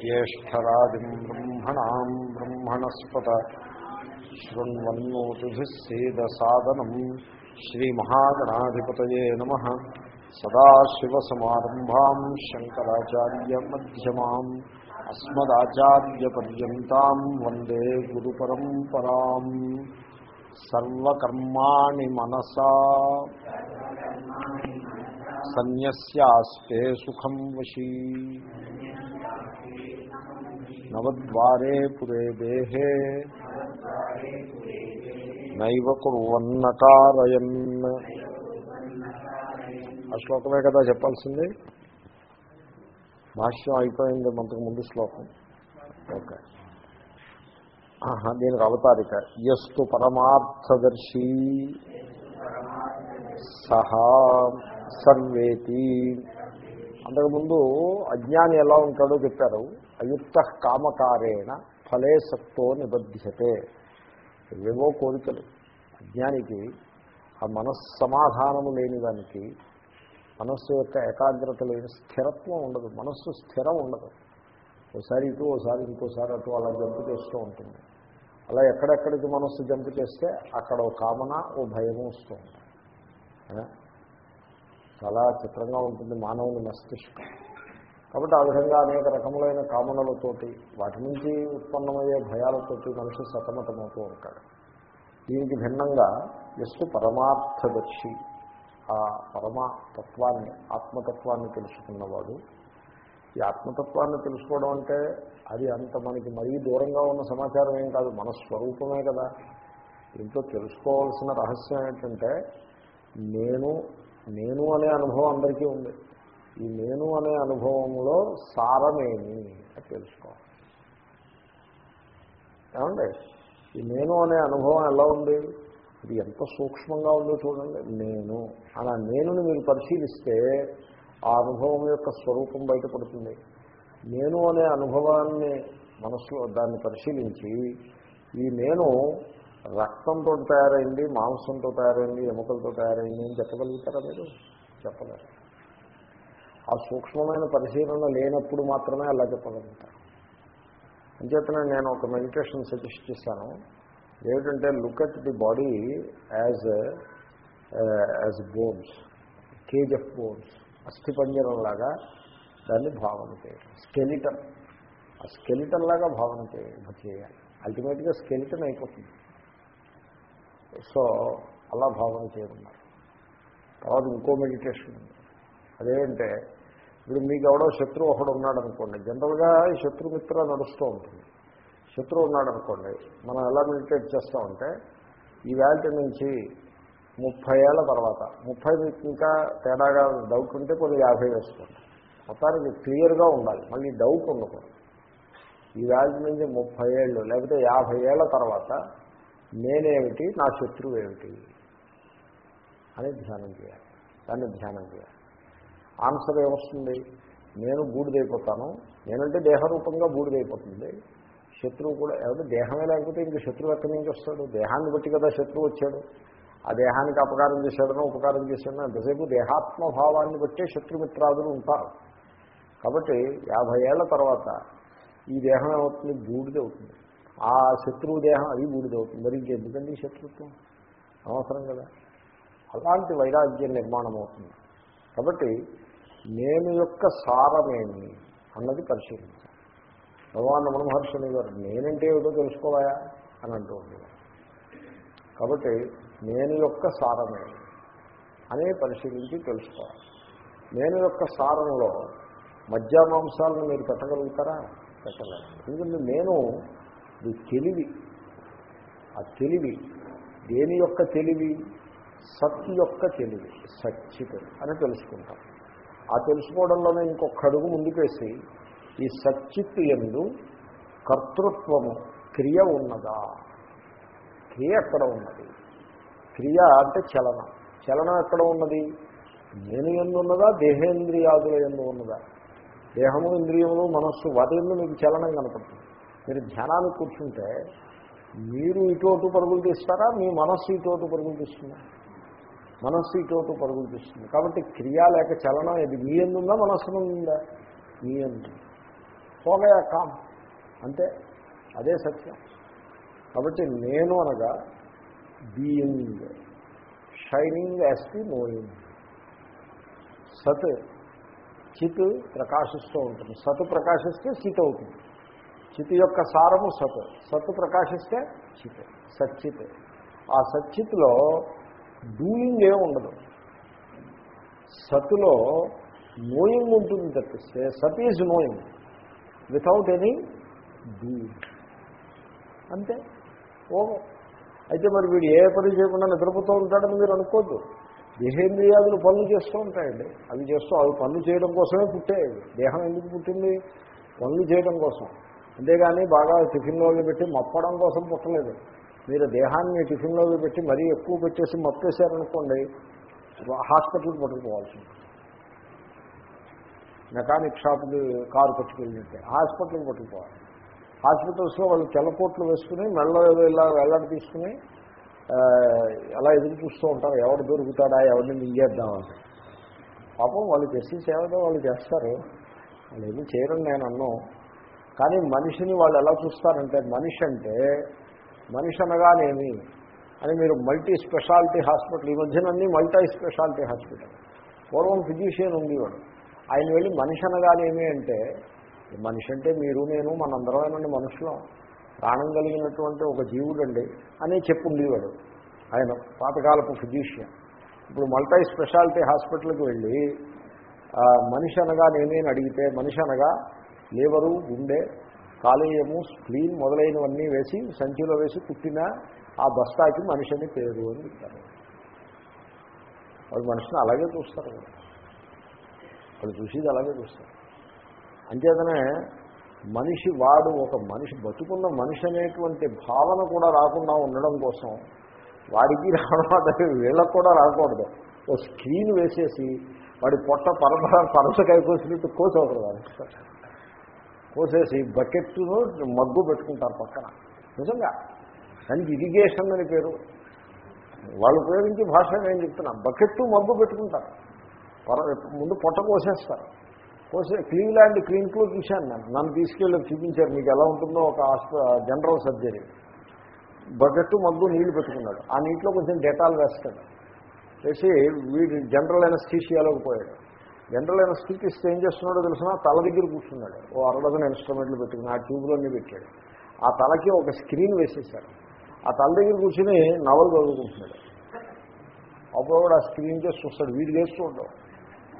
ज्येष्ठरादिम् ब्रह्मणाम् ब्रह्मणस्पत शृण्वन्नोतिभिः सेदसादनम् श्रीमहागणाधिपतये नमः सदाशिवसमारम्भाम् शङ्कराचार्यमध्यमाम् अस्मदाचार्यपर्यन्ताम् वन्दे गुरुपरम्पराम् सर्वकर्माणि मनसा सन्न्यस्यास्ते सुखं वशी నవద్వారే పురే దేహే. నైవ కుర్వన్నకారయన్. ఆ శ్లోకమే కదా చెప్పాల్సింది. భాష్యం అయిపోయింది మనకు ముందు శ్లోకం. ఓకే. దీనికి అవతారిక. ఎస్తు పరమార్థదర్శి. సహా సర్వేతి. అంతకుముందు అజ్ఞాని ఎలా ఉంటాడో చెప్పారు. అయుక్త కామకారేణ ఫలే సత్తో నిబధ్యతే. ఏవో కోరికలు. అజ్ఞానికి ఆ మనస్సమాధానము లేని దానికి మనస్సు యొక్క ఏకాగ్రత లేని స్థిరత్వం ఉండదు. మనస్సు స్థిరం ఉండదు. ఒకసారి ఇటు ఒకసారి ఇంకోసారి అటు అలా జంపు చేస్తూ ఉంటుంది. అలా ఎక్కడెక్కడికి మనస్సు జంపు చేస్తే అక్కడ ఓ కామన ఓ భయము వస్తూ ఉంటాయి చాలా చిత్రంగా ఉంటుంది మానవుని మస్తిష్కం. కాబట్టి ఆ విధంగా అనేక రకములైన కామనలతోటి వాటి నుంచి ఉత్పన్నమయ్యే భయాలతోటి మనిషి సతమతమవుతూ ఉంటాడు. దీనికి భిన్నంగా ఎస్సు పరమార్థదర్శి. ఆ పరమతత్వాన్ని ఆత్మతత్వాన్ని తెలుసుకున్నవాడు. ఈ ఆత్మతత్వాన్ని తెలుసుకోవడం అంటే అది అంత మనకి మరీ దూరంగా ఉన్న సమాచారం ఏం కాదు మన స్వరూపమే కదా. దీంట్లో తెలుసుకోవాల్సిన రహస్యం ఏంటంటే నేను నేను అనే అనుభవం అందరికీ ఉంది. ఈ నేను అనే అనుభవంలో సారమేమి అని తెలుసుకోవాలి. ఏమండి? ఈ నేను అనే అనుభవం ఎలా ఉంది? ఇది ఎంత సూక్ష్మంగా ఉందో చూడండి. నేను. అలా నేనుని మీరు పరిశీలిస్తే ఆ అనుభవం యొక్క స్వరూపం బయటపడుతుంది. నేను అనే అనుభవాన్ని మనసులో దాన్ని పరిశీలించి ఈ నేను రక్తంతో తయారైంది మాంసంతో తయారైంది ఎముకలతో తయారైంది అని చెప్పగలుగుతారా మీరు? చెప్పలేరు. ఆ సూక్ష్మమైన పరిశీలన లేనప్పుడు మాత్రమే అలా చెప్పగలుగుతారు. అంచేతనే నేను ఒక మెడిటేషన్ సజెస్ట్ చేశాను. ఏమిటంటే look at the body as as bones cage of bones అస్థిపంజరం లాగా దాన్ని భావన చేయడం స్కెలిటన్ ఆ స్కెలిటన్ లాగా భావన చేయాలి. అల్టిమేట్గా స్కెలిటన్ అయిపోతుంది. సో అలా భావన చేయమన్నారు. తర్వాత ఇంకో మెడిటేషన్ ఉంది. అదేంటే ఇప్పుడు మీకు ఎవడో శత్రువు ఒకడు ఉన్నాడు అనుకోండి జనరల్గా శత్రుమిత్ర నడుస్తూ ఉంటుంది. శత్రువు ఉన్నాడు అనుకోండి మనం ఎలా మెడిటేట్ చేస్తామంటే ఈ వ్యాల్టీ నుంచి ముప్పై ఏళ్ళ తర్వాత ముప్పై మీకు ఇంకా తేడాగా డౌట్ ఉంటే కొన్ని యాభై వేసుకోండి. మొత్తానికి క్లియర్గా ఉండాలి. మళ్ళీ డౌట్ ఉండకూడదు. ఈ వ్యాల్టీ నుంచి ముప్పై ఏళ్ళు లేకపోతే యాభై ఏళ్ళ తర్వాత నేనేమిటి నా శత్రువు ఏమిటి అని ధ్యానం చేయాలి. దాన్ని ధ్యానం చేయాలి. ఆన్సర్ ఏమొస్తుంది? నేను బూడిదైపోతాను. నేనంటే దేహరూపంగా బూడిదైపోతుంది. శత్రువు కూడా ఏమంటే దేహమే లేకపోతే ఇంక శత్రువు ఎక్కడి నుంచి వస్తాడు? దేహాన్ని బట్టి కదా శత్రువు వచ్చాడు. ఆ దేహానికి అపకారం చేశాడనో ఉపకారం చేశాడనో ఎంతసేపు దేహాత్మభావాన్ని బట్టే శత్రుమిత్రాదులు ఉంటారు. కాబట్టి యాభై ఏళ్ళ తర్వాత ఈ దేహం ఏమవుతుంది? బూడిదవుతుంది. ఆ శత్రువు దేహం అది బూడిదవుతుంది. మరి ఇంకెందుకండి శత్రుత్వం? అవసరం కదా. అలాంటి వైరాగ్యం నిర్మాణం అవుతుంది కాబట్టి నేను యొక్క సారమేమి అన్నది పరిశీలించాలి. భగవాన్ రమణ మహర్షిని గారు నేనంటే ఏదో తెలుసుకోవాయా అని అంటూ ఉండేవారు. కాబట్టి నేను యొక్క సారమేమి అనే పరిశీలించి తెలుసుకోవాలి. నేను యొక్క సారంలో మధ్యామాంసాలను మీరు పెట్టగలుగుతారా? పెట్టలేదు. ఎందుకంటే నేను ఇది తెలివి. ఆ తెలివి దేని యొక్క తెలివి? సత్ యొక్క తెలివి సచ్చిత్ అని తెలుసుకుంటాం. ఆ తెలుసుకోవడంలోనే ఇంకొక అడుగు ముందుకేసి ఈ సచ్చిత్ ఎందు కర్తృత్వము క్రియ ఉన్నదా? క్రియ ఎక్కడ ఉన్నది? క్రియ అంటే చలనం. చలనం ఎక్కడ ఉన్నది? నేను ఎందు ఉన్నదా? దేహేంద్రియాదుల ఎందు ఉన్నదా? దేహము ఇంద్రియములు మనస్సు వాటి ఎందు మీకు చలనం కనపడుతుంది. మీరు ధ్యానానికి కూర్చుంటే మీరు ఇటు అటు పరుగులు తీస్తారా? మీ మనస్సు ఇటు అటు పరుగులు తీస్తుందా? మనస్సు ఇటు పరుగులు తీస్తుంది. కాబట్టి క్రియా లేక చలనం ఇది మీ ఎందుందా మనస్సులో ఉందా? మీ ఎందు. పోగయా కామ్. అంతే అదే సత్యం. కాబట్టి నేను అనగా బీయింగ్ షైనింగ్ యాజ్ నోయింగ్ సత్ చిత్ ప్రకాశిస్తూ ఉంటుంది. సత్ ప్రకాశిస్తే చిత్ అవుతుంది. చిత్ యొక్క సారము సత్. సత్ ప్రకాశిస్తే చిత్. సచ్చిత్. ఆ సచ్చిత్లో డూయింగ్ ఏమి ఉండదు. సత్తులో నోయింగ్ ఉంటుంది తప్పిస్తే సత్ is knowing without any doing. అంతే. ఓవర్ అయితే మరి వీడు ఏ పని చేయకుండా నిద్రపోతూ ఉంటాడని మీరు అనుకోద్దు. దేహేంద్రియాదులు పనులు చేస్తూ ఉంటాయండి. అవి చేస్తూ అవి పనులు చేయడం కోసమే పుట్టాయి దేహం ఎందుకు పుట్టింది? పనులు చేయడం కోసం. అంతేగాని బాగా టిఫిన్లోకి పెట్టి మప్పడం కోసం పుట్టలేదు. మీరు దేహాన్ని టిఫిన్లోకి పెట్టి మరీ ఎక్కువ పెట్టేసి మప్పేశారనుకోండి హాస్పిటల్కి పట్టుకుపోవాల్సి ఉంటుంది. మెకానిక్ షాప్కి కారు పట్టుకెళ్ళినట్టే హాస్పిటల్కి పట్టుకుపోవాలి. హాస్పిటల్స్లో వాళ్ళు తెల్లకోట్లు వేసుకుని మెల్ల ఇలా వెళ్ళడి తీసుకుని ఎలా అలా ఎదురు చూస్తూ ఉంటారు ఎవడు దొరుకుతాడా ఎవరిని మింగేద్దామని పాపం వాళ్ళు చేసి సేవతో వాళ్ళు చేస్తారు. వాళ్ళు ఏమి చేయరని నేను అన్నాం. కానీ మనిషిని వాళ్ళు ఎలా చూస్తారంటే మనిషి అంటే మనిషి అనగానేమి అని మీరు మల్టీ స్పెషాలిటీ హాస్పిటల్ ఈ మధ్యన అన్ని మల్టీ స్పెషాలిటీ హాస్పిటల్. పూర్వం ఫిజిషియన్ ఉండేవాడు. ఆయన వెళ్ళి మనిషి అనగానేమి అంటే మనిషి అంటే మీరు నేను మనందరమేనండి మనుషులం. ప్రాణం కలిగినటువంటి ఒక జీవుడండి అని చెప్పుండేవాడు ఆయన పాతకాలపు ఫిజిషియన్. ఇప్పుడు మల్టీ స్పెషాలిటీ హాస్పిటల్కి వెళ్ళి మనిషి అనగా నేనేని అడిగితే మనిషి అనగా లేవరు గుండె కాలేయము స్క్రీన్ మొదలైనవన్నీ వేసి సంచిలో వేసి కుట్టిన ఆ బస్తాకి మనిషిని పేరు అని చెప్తారు వాళ్ళు మనిషిని అలాగే చూస్తారు. వాళ్ళు చూసేది అలాగే చూస్తారు. అంచేతనే మనిషి వాడు ఒక మనిషి బతుకున్న మనిషి అనేటువంటి భావన కూడా రాకుండా ఉండడం కోసం వాడికి రావడం వీళ్ళకు కూడా రాకూడదు. ఓ స్క్రీన్ వేసేసి వాడి పొట్ట పరపర పరసకాయ కోసినట్టు కోసి ఒకరు వాడికి కోసేసి బకెట్ను మగ్గు పెట్టుకుంటారు పక్కన. నిజంగా. దానికి ఇరిగేషన్ అని పేరు. వాళ్ళు ఉపయోగించే భాష నేను చెప్తున్నా. బకెట్టు మగ్గు పెట్టుకుంటారు. ముందు పొట్ట కోసేస్తారు. కోసే క్లీవ్లాండ్ క్లినిక్లో చూశాను నేను. నన్ను తీసుకెళ్ళి చూపించారు. మీకు ఎలా ఉంటుందో ఒక జనరల్ సర్జరీ. బకెట్టు మగ్గు నీళ్ళు పెట్టుకున్నాడు. ఆ నీటిలో కొంచెం డెటాల్ వేస్తాడు. వేసి వీడు జనరల్ అయిన స్టీషియాలోకి పోయాడు. జనరల్ ఎనస్థీటిస్ట్ ఏం చేస్తున్నాడో తెలిసినా? తల దగ్గర కూర్చున్నాడు. ఓ అరడజన్ ఇన్స్ట్రుమెంట్లు పెట్టుకుని ఆ ట్యూబ్లోనే పెట్టాడు. ఆ తలకి ఒక స్క్రీన్ వేసేసాడు ఆ తల దగ్గర కూర్చుని నవలు చదువుకుంటున్నాడు. అప్పుడు కూడా ఆ స్క్రీన్ చేసి చూస్తాడు. వీడు చేస్తూ ఉంటాడు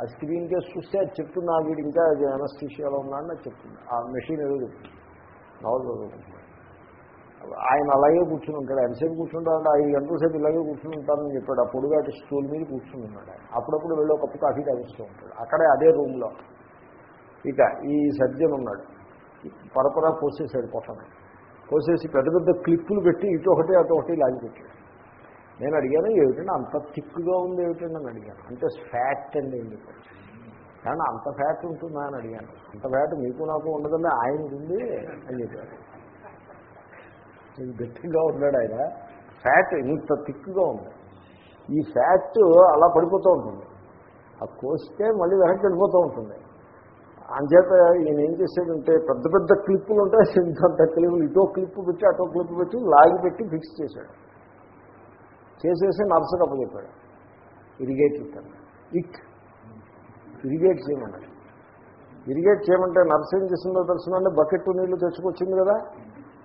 ఆ స్క్రీన్ చేసి చూస్తే అది చెప్తున్నా వీడు ఇంకా ఎనస్థీషియాలో ఉన్నాడని అది చెప్తుంది. ఆ మెషిన్ ఏదో చెప్తుంది. నవలు చదువుకుంటున్నాడు. ఆయన అలాగే కూర్చుని ఉంటాడు. ఎంతసేపు కూర్చుంటాడు ఐదు గంటల సేపు ఇలాగే కూర్చుని ఉంటానని చెప్పాడు. ఆ పొడుగాటి స్టూల్ మీద కూర్చుని ఉన్నాడు ఆయన. అప్పుడప్పుడు వెళ్ళి ఒక కప్పు కాఫీ తాగిస్తూ ఉంటాడు. అక్కడే అదే రూమ్లో. ఇక ఈ సర్జన్ ఉన్నాడు. పరపరా కోసేసాడు పొట్టని కోసేసి పెద్ద పెద్ద క్లిప్పులు పెట్టి ఇటు ఒకటి అటు ఒకటి లాగి పెట్టాడు. నేను అడిగాను ఏమిటంటే అంత థిక్గా ఉంది ఏమిటండి? అని అడిగాను. అంటే ఫ్యాట్ అండి ఏం చెప్పాడు కానీ అంత ఫ్యాట్ ఉంటుందా? అని అడిగాను. అంత ఫ్యాట్ మీకు నాకు ఉండదండి ఆయనకు ఉంది అని చెప్పాడు. ఇది గట్టిగా ఉన్నాడు ఆయన. ఫ్యాట్ ఇంత థిక్గా ఉంది. ఈ ఫ్యాట్ అలా పడిపోతూ ఉంటుంది. ఆ కోస్తే మళ్ళీ వెనక్కి వెళ్ళిపోతూ ఉంటుంది. అంచేత ఈయన ఏం చేశాడంటే పెద్ద పెద్ద క్లిప్పులు ఉంటాయి. ఇంత క్లిప్పులు ఇటో క్లిప్ పెట్టి అటో క్లిప్ పెట్టి లాగి పెట్టి ఫిక్స్ చేశాడు. చేసేసి నర్సకు అప్పచెప్పాడు. ఇరిగేట్ ఇస్తాను ఇట్ ఇరిగేట్ చేయమన్నాడు ఇరిగేట్ చేయమంటే నర్స్ ఏం చేసిందో తెలుసునంటే బకెట్ నీళ్ళు తెచ్చుకొచ్చింది కదా?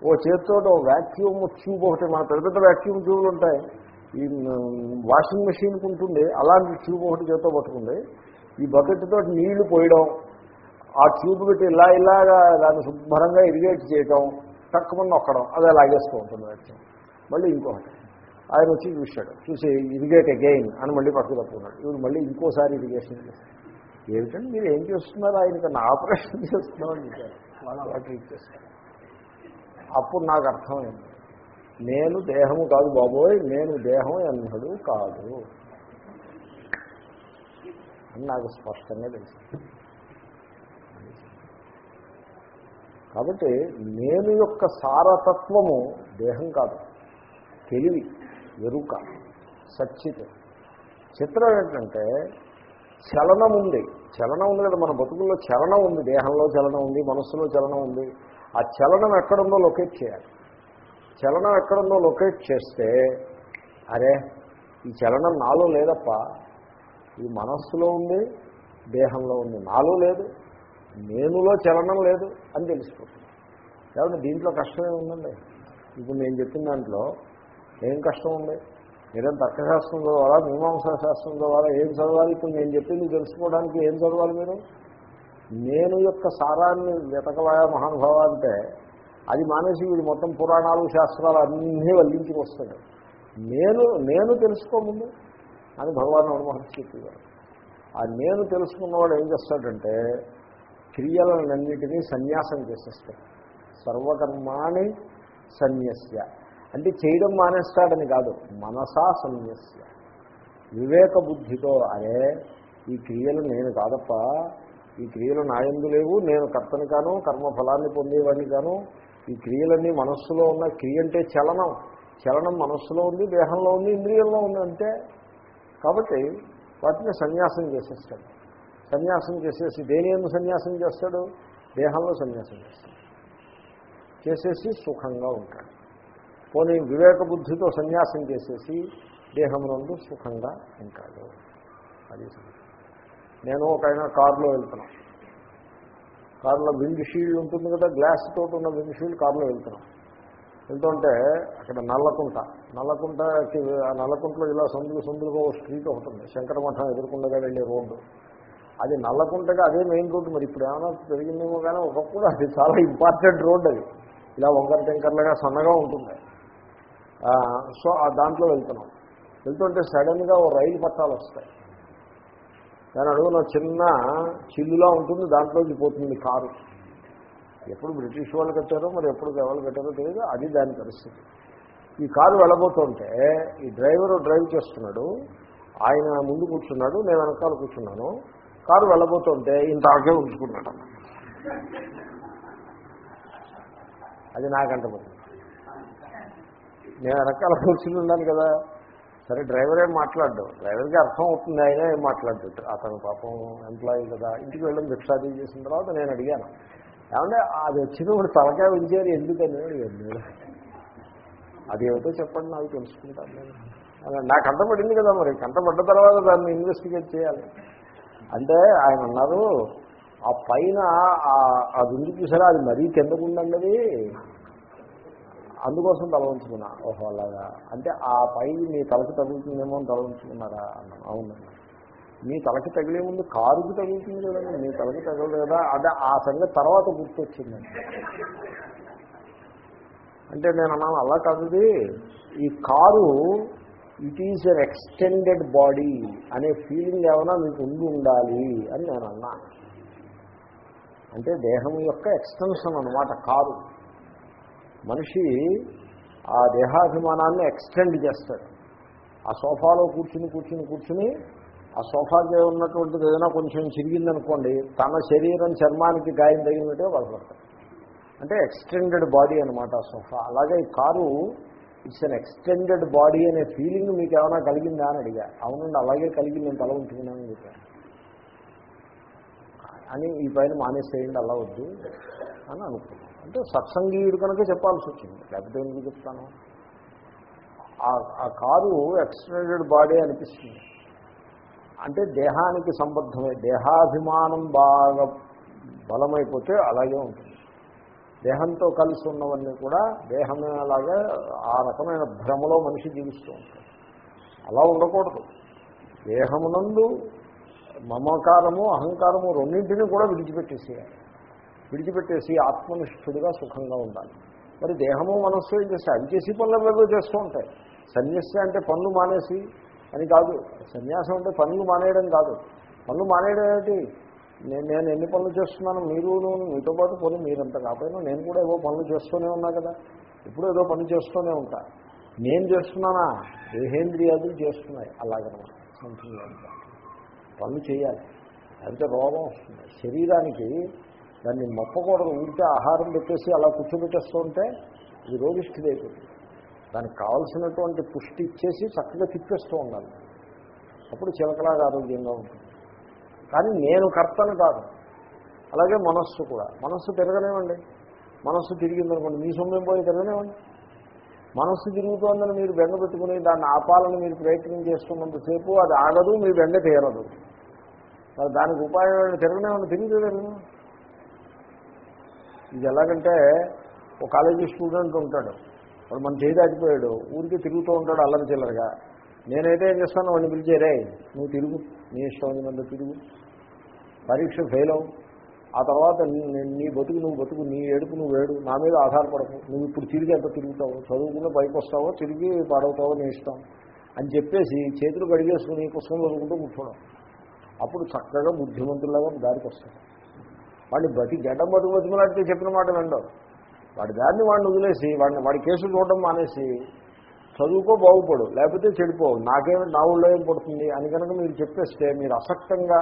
ఓ చేతితో ఓ వ్యాక్యూమ్ ట్యూబ్ ఒకటి మన పెద్ద పెద్ద వ్యాక్యూమ్ ట్యూబ్లు ఉంటాయి. ఈ వాషింగ్ మెషిన్కి ఉంటుంది అలాంటి ట్యూబ్ ఒకటి చేతితో పట్టుకుంది ఈ బకెట్తో నీళ్ళు పోయడం ఆ ట్యూబ్ పెట్టి ఇలా ఇలాగా దాన్ని శుభ్రంగా ఇరిగేట్ చేయటం తక్కువ నొక్కడం అదే లాగేస్తూ ఉంటుంది వాక్యూమ్ మళ్ళీ ఇంకొకటి. ఆయన వచ్చి చూశాడు. చూసి ఇరిగేట్ అగైన్ అని మళ్ళీ పక్కకు తప్పుకున్నాడు. ఇవి మళ్ళీ ఇంకోసారి ఇరిగేషన్ చేశాడు. ఏమిటండి మీరు ఏం చేస్తున్నారు? ఆయనకన్నా ఆపరేషన్ చేస్తున్నామని చెప్పారు. అలా ట్రీట్ చేస్తారు అప్పుడు నాకు అర్థమైంది. నేను దేహము కాదు బాబోయ్ నేను దేహం ఎన్నడు కాదు. అని నాకు స్పష్టంగా తెలుసు. కాబట్టి నేను యొక్క సారతత్వము దేహం కాదు. తెలివి ఎరుక సచ్చిత. చిత్రం ఏంటంటే చలనం ఉంది చలనం ఉంది కదా మన బతుకుల్లో చలనం ఉంది. దేహంలో చలనం ఉంది మనస్సులో చలనం ఉంది. ఆ చలనం ఎక్కడుందో లొకేట్ చేయాలి. చలనం ఎక్కడుందో లొకేట్ చేస్తే అరే ఈ చలనం నాలో లేదప్ప. ఈ మనస్సులో ఉంది దేహంలో ఉంది నాలో లేదు నేనులో చలనం లేదు అని తెలిసిపోతుంది. కాబట్టి దీంట్లో కష్టమే ఉందండి ఇప్పుడు నేను చెప్పిన దాంట్లో ఏం కష్టం ఉంది? ఏదైనా తర్కశాస్త్రం చదవాలా మీమాంసా శాస్త్రం చదవాలా ఏం చదవాలి? ఇప్పుడు నేను చెప్పింది తెలుసుకోవడానికి ఏం చదవాలి మీరు? నేను యొక్క సారాన్ని వెతకవాయా మహానుభావ అంటే అది మానేసి వీడు మొత్తం పురాణాలు శాస్త్రాలు అన్నీ వల్లించి వస్తాడు. నేను నేను తెలుసుకోముందు? అని భగవాన్ మహర్షి చెప్పేవారు. ఆ నేను తెలుసుకున్నవాడు ఏం చేస్తాడంటే క్రియలన్నింటినీ సన్యాసం చేసేస్తాడు. సర్వకర్మాణి సన్యస్య. అంటే చేయడం మానేస్తాడని కాదు మనసా సన్యస్య. వివేక బుద్ధితో అరే ఈ క్రియలు నేను కాదప్ప ఈ క్రియలు నాయందు లేవు నేను కర్తని కాను కర్మఫలాన్ని పొందేవాడిని కాను. ఈ క్రియలన్నీ మనస్సులో ఉన్న క్రియ అంటే చలనం. చలనం మనస్సులో ఉంది దేహంలో ఉంది ఇంద్రియంలో ఉంది అంటే. కాబట్టి వాటిని సన్యాసం చేసేస్తాడు. సన్యాసం చేసేసి దేని ఎందు సన్యాసం చేస్తాడు? దేహంలో సన్యాసం చేస్తాడు. చేసేసి సుఖంగా ఉంటాడు. పోనీ వివేక బుద్ధితో సన్యాసం చేసేసి దేహమునందు సుఖంగా ఉంటాడు. అది నేను ఒక ఆయన కారులో వెళ్తున్నాం. కారులో విండ్ షీల్డ్ ఉంటుంది కదా గ్లాస్ తోటి ఉన్న విండ్ షీల్డ్ కారులో వెళ్తున్నాం. వెళ్తుంటే అక్కడ నల్లకుంట నల్లకుంటకి ఆ నల్లకుంటలో ఇలా సందులు సందులుగా ఓ స్ట్రీట్ ఒకటి ఉంది. శంకరమఠం ఎదుర్కొండగా వెళ్ళే రోడ్డు. అది నల్లకుంటగా అదే మెయిన్ రోడ్డు మరి. ఇప్పుడు ఏమైనా పెరిగిందేమో కానీ ఒకప్పుడు అది చాలా ఇంపార్టెంట్ రోడ్డు అది. ఇలా వంకర టెంకర్లుగా సన్నగా ఉంటుంది. సో ఆ దాంట్లో వెళ్తున్నాం. వెళ్తుంటే సడన్గా ఓ రైలు పట్టాలు వస్తాయి. దాని అడుగున చిన్న చిల్లులా ఉంటుంది దాంట్లోకి పోతుంది కారు. ఎప్పుడు బ్రిటిష్ వాళ్ళు కట్టారో మరి ఎప్పుడు ఎవరు కట్టారో తెలియదు. అది దాని పరిస్థితి. ఈ కారు వెళ్ళబోతుంటే ఈ డ్రైవర్ డ్రైవ్ చేస్తున్నాడు. ఆయన ముందు కూర్చున్నాడు నేను వెనకాల కూర్చున్నాను. కారు వెళ్ళబోతుంటే ఇంత ఆగే ఉంచుకున్నాడు అది నాకంటే నేను వెనకాల కూర్చుని ఉన్నాను కదా. సరే డ్రైవర్ ఏం మాట్లాడ్డు. డ్రైవర్కి అర్థం అవుతుంది ఆయన ఏం మాట్లాడ్డు. అతను పాపం ఎంప్లాయీ కదా ఇంటికి వెళ్ళడం భిక్షాది చేసిన తర్వాత నేను అడిగాను. ఏమంటే అది వచ్చినప్పుడు తలకాయ ఉంచారు ఎందుకని? అడిగాను. అది ఏమిటో చెప్పండి నాకు తెలుసుకుంటాను నేను. నాకు కంటపడింది కదా మరి. కంటపడ్డ తర్వాత దాన్ని ఇన్వెస్టిగేట్ చేయాలి. అంటే ఆయన అన్నారు ఆ పైన అది ఉంది చూసారా అది మరీ కిందకు అందుకోసం తల ఉంచుకున్నా ఓహో అలాగా? అంటే ఆ పై మీ తలకి తగులుతుందేమో అని తలవంచుకున్నారా? అన్నాను. అవునండి మీ తలకి తగిలే ముందు కారుకి తగులుతుంది కదండి. మీ తలకి తగలదు కదా అదే ఆ సంగతి తర్వాత గుర్తొచ్చిందండి అంటే నేను అన్నాను అలా కాదు ఈ car it is an extended body అనే ఫీలింగ్ ఏమైనా మీకు ఉండి ఉండాలి అని నేను అన్నా. అంటే దేహం యొక్క ఎక్స్టెన్షన్ అన్నమాట కారు. మనిషి ఆ దేహాభిమానాన్ని ఎక్స్టెండ్ చేస్తాడు. ఆ సోఫాలో కూర్చుని కూర్చుని కూర్చుని ఆ సోఫాకి ఉన్నటువంటిది ఏదైనా కొంచెం చిరిగిందనుకోండి తన శరీరం చర్మానికి గాయం తగినట్టే బాధపడతాడు అంటే ఎక్స్టెండెడ్ బాడీ అనమాట ఆ సోఫా. అలాగే ఈ car it's an extended body అనే ఫీలింగ్ మీకు ఏమైనా కలిగిందా అని అడిగా. అవునండి అలాగే కలిగి నేను తల ఉంచుకున్నాను చెప్పాను అని ఈ పైన మానేసేయండి అలా వద్దు అని అనుకున్నాను అంటే సత్సంగీయుడు కనుక చెప్పాల్సి వచ్చింది. లేకపోతే ఎందుకు చెప్తాను? ఆ- ఆ కారు ఎక్స్టెండెడ్ బాడీ అనిపిస్తుంది. అంటే దేహానికి సంబద్ధమే దేహాభిమానం బాగా బలమైపోతే అలాగే ఉంటుంది. దేహంతో కలిసి ఉన్నవన్నీ కూడా దేహమే అలాగే ఆ రకమైన భ్రమలో మనిషి జీవిస్తూ ఉంటాడు. అలా ఉండకూడదు. దేహమునందు మమకారము అహంకారము రెండింటినీ కూడా విడిచిపెట్టేసేయాలి. విడిచిపెట్టేసి ఆత్మనిష్ఠుడిగా సుఖంగా ఉండాలి. మరి దేహము మనస్సు ఏం చేస్తే అవి చేసి పనులు ఏదో చేస్తూ ఉంటాయి. సన్యాసి అంటే పనులు మానేసి అని కాదు. సన్యాసం అంటే పనులు మానేయడం కాదు. పనులు మానేయడం ఏంటి నేను నేను ఎన్ని పనులు చేస్తున్నాను? మీరు మీతో పాటు పని మీరంత కాకపోయినా నేను కూడా ఏవో పనులు చేస్తూనే ఉన్నా కదా. ఇప్పుడు ఏదో పని చేస్తూనే ఉంటా. నేను చేస్తున్నానా? దేహేంద్రియాదులు చేస్తున్నాయి. అలాగనమాట. సంథింగ్. పనులు చేయాలి. అయితే రోగం వస్తుంది. శరీరానికి దాన్ని మొప్పకూడదు ఉంటే ఆహారం పెట్టేసి అలా కూర్చోబెట్టేస్తూ ఉంటే ఇది రోగిష్ఠిదైపోతుంది దానికి కావలసినటువంటి పుష్టి ఇచ్చేసి చక్కగా తిప్పేస్తూ ఉండాలి. అప్పుడు చిలకలాగా ఆరోగ్యంగా ఉంటుంది. కానీ నేను కర్తను కాదు. అలాగే మనస్సు కూడా. మనస్సు తిరగనివ్వండి. మనస్సు తిరిగిందనుకోండి మీ సొమ్మేం పోయి తిరగనేవ్వండి. మనస్సు తిరుగుతోందని మీరు బెంగ పెట్టుకుని దాన్ని ఆపాలని మీరు ప్రయత్నం చేస్తున్నంతసేపు అది ఆగదు మీ బెంగ తీరదు. మరి దానికి ఉపాయం తిరగనేవ్వండి తిరిగి తిరగలేము ఇది ఎలాగంటే ఒక కాలేజీ స్టూడెంట్ ఉంటాడు. వాడు మన చేయి దాటిపోయాడు. ఊరికి తిరుగుతూ ఉంటాడు అల్లరి చిల్లరగా. నేనైతే ఏం చేస్తాను? వాడిని పిలిచేరే నువ్వు తిరుగు. నీ ఇష్టం మంది తిరుగు. పరీక్ష ఫెయిల్ అవు ఆ తర్వాత నీ- బతుకు నువ్వు బతుకు నీ ఏడుపు నువ్వు ఏడు. నా మీద ఆధారపడకు. నువ్వు ఇప్పుడు తిరిగి ఎంత తిరుగుతావు? చదువుకుని పైకి వస్తావో తిరిగి పాడవుతావో? నీ ఇష్టం. అని చెప్పేసి చేతులు కడిగేసుకుని పుస్తకం చదువుకుంటూ కూర్చోవడం. అప్పుడు చక్కగా బుద్ధిమంతులాగా దారికి వస్తాడు వాడిని బతి గడ్డం బతు బతుకులాడితే చెప్పిన మాట వినడం. వాడి దాన్ని వాడిని వదిలేసి వాడిని వాడి కేసులు చూడడం మానేసి చదువుకో బాగుపడు లేకపోతే చెడిపోవు. నాకేమి నా ఊళ్ళో ఏం పడుతుంది అని కనుక మీరు చెప్పేస్తే మీరు అసక్తంగా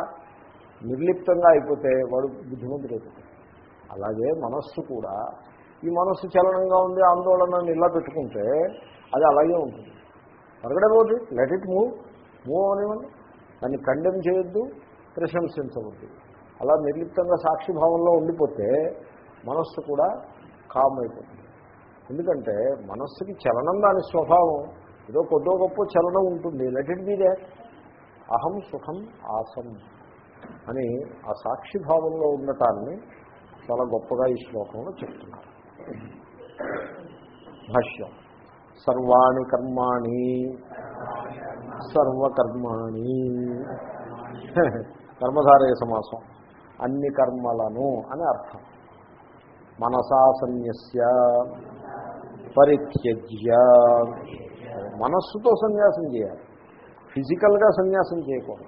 నిర్లిప్తంగా అయిపోతే వాడు బుద్ధిమంతుడు అయిపోతాడు. అలాగే మనస్సు కూడా ఈ మనస్సు చలనంగా ఉంది ఆందోళన ఇలా పెట్టుకుంటే అది అలాగే ఉంటుంది. పరగడబోదు లెట్ ఇట్ మూవ్ మూవ్ అవనివ్వండి దాన్ని కండెమ్ చేయొద్దు ప్రశంసించవద్దు. అలా నిర్లిప్తంగా సాక్షిభావంలో ఉండిపోతే మనస్సు కూడా కామ్ అయిపోతుంది. ఎందుకంటే మనస్సుకి చలనం దాని స్వభావం. ఏదో కొద్దో గొప్ప చలనం ఉంటుంది. లెట్ ఇట్ దే అహం సుఖం ఆసం అని ఆ సాక్షిభావంలో ఉండటాన్ని చాలా గొప్పగా ఈ శ్లోకంలో చెప్తున్నారు. భాష్యం. సర్వాణి కర్మాణి. సర్వకర్మాణి. కర్మధారయ సమాసం. అన్ని కర్మలను అని అర్థం. మనసా సన్యస్య పరిత్యజ్య. మనస్సుతో సన్యాసం చేయాలి. ఫిజికల్గా సన్యాసం చేయకూడదు.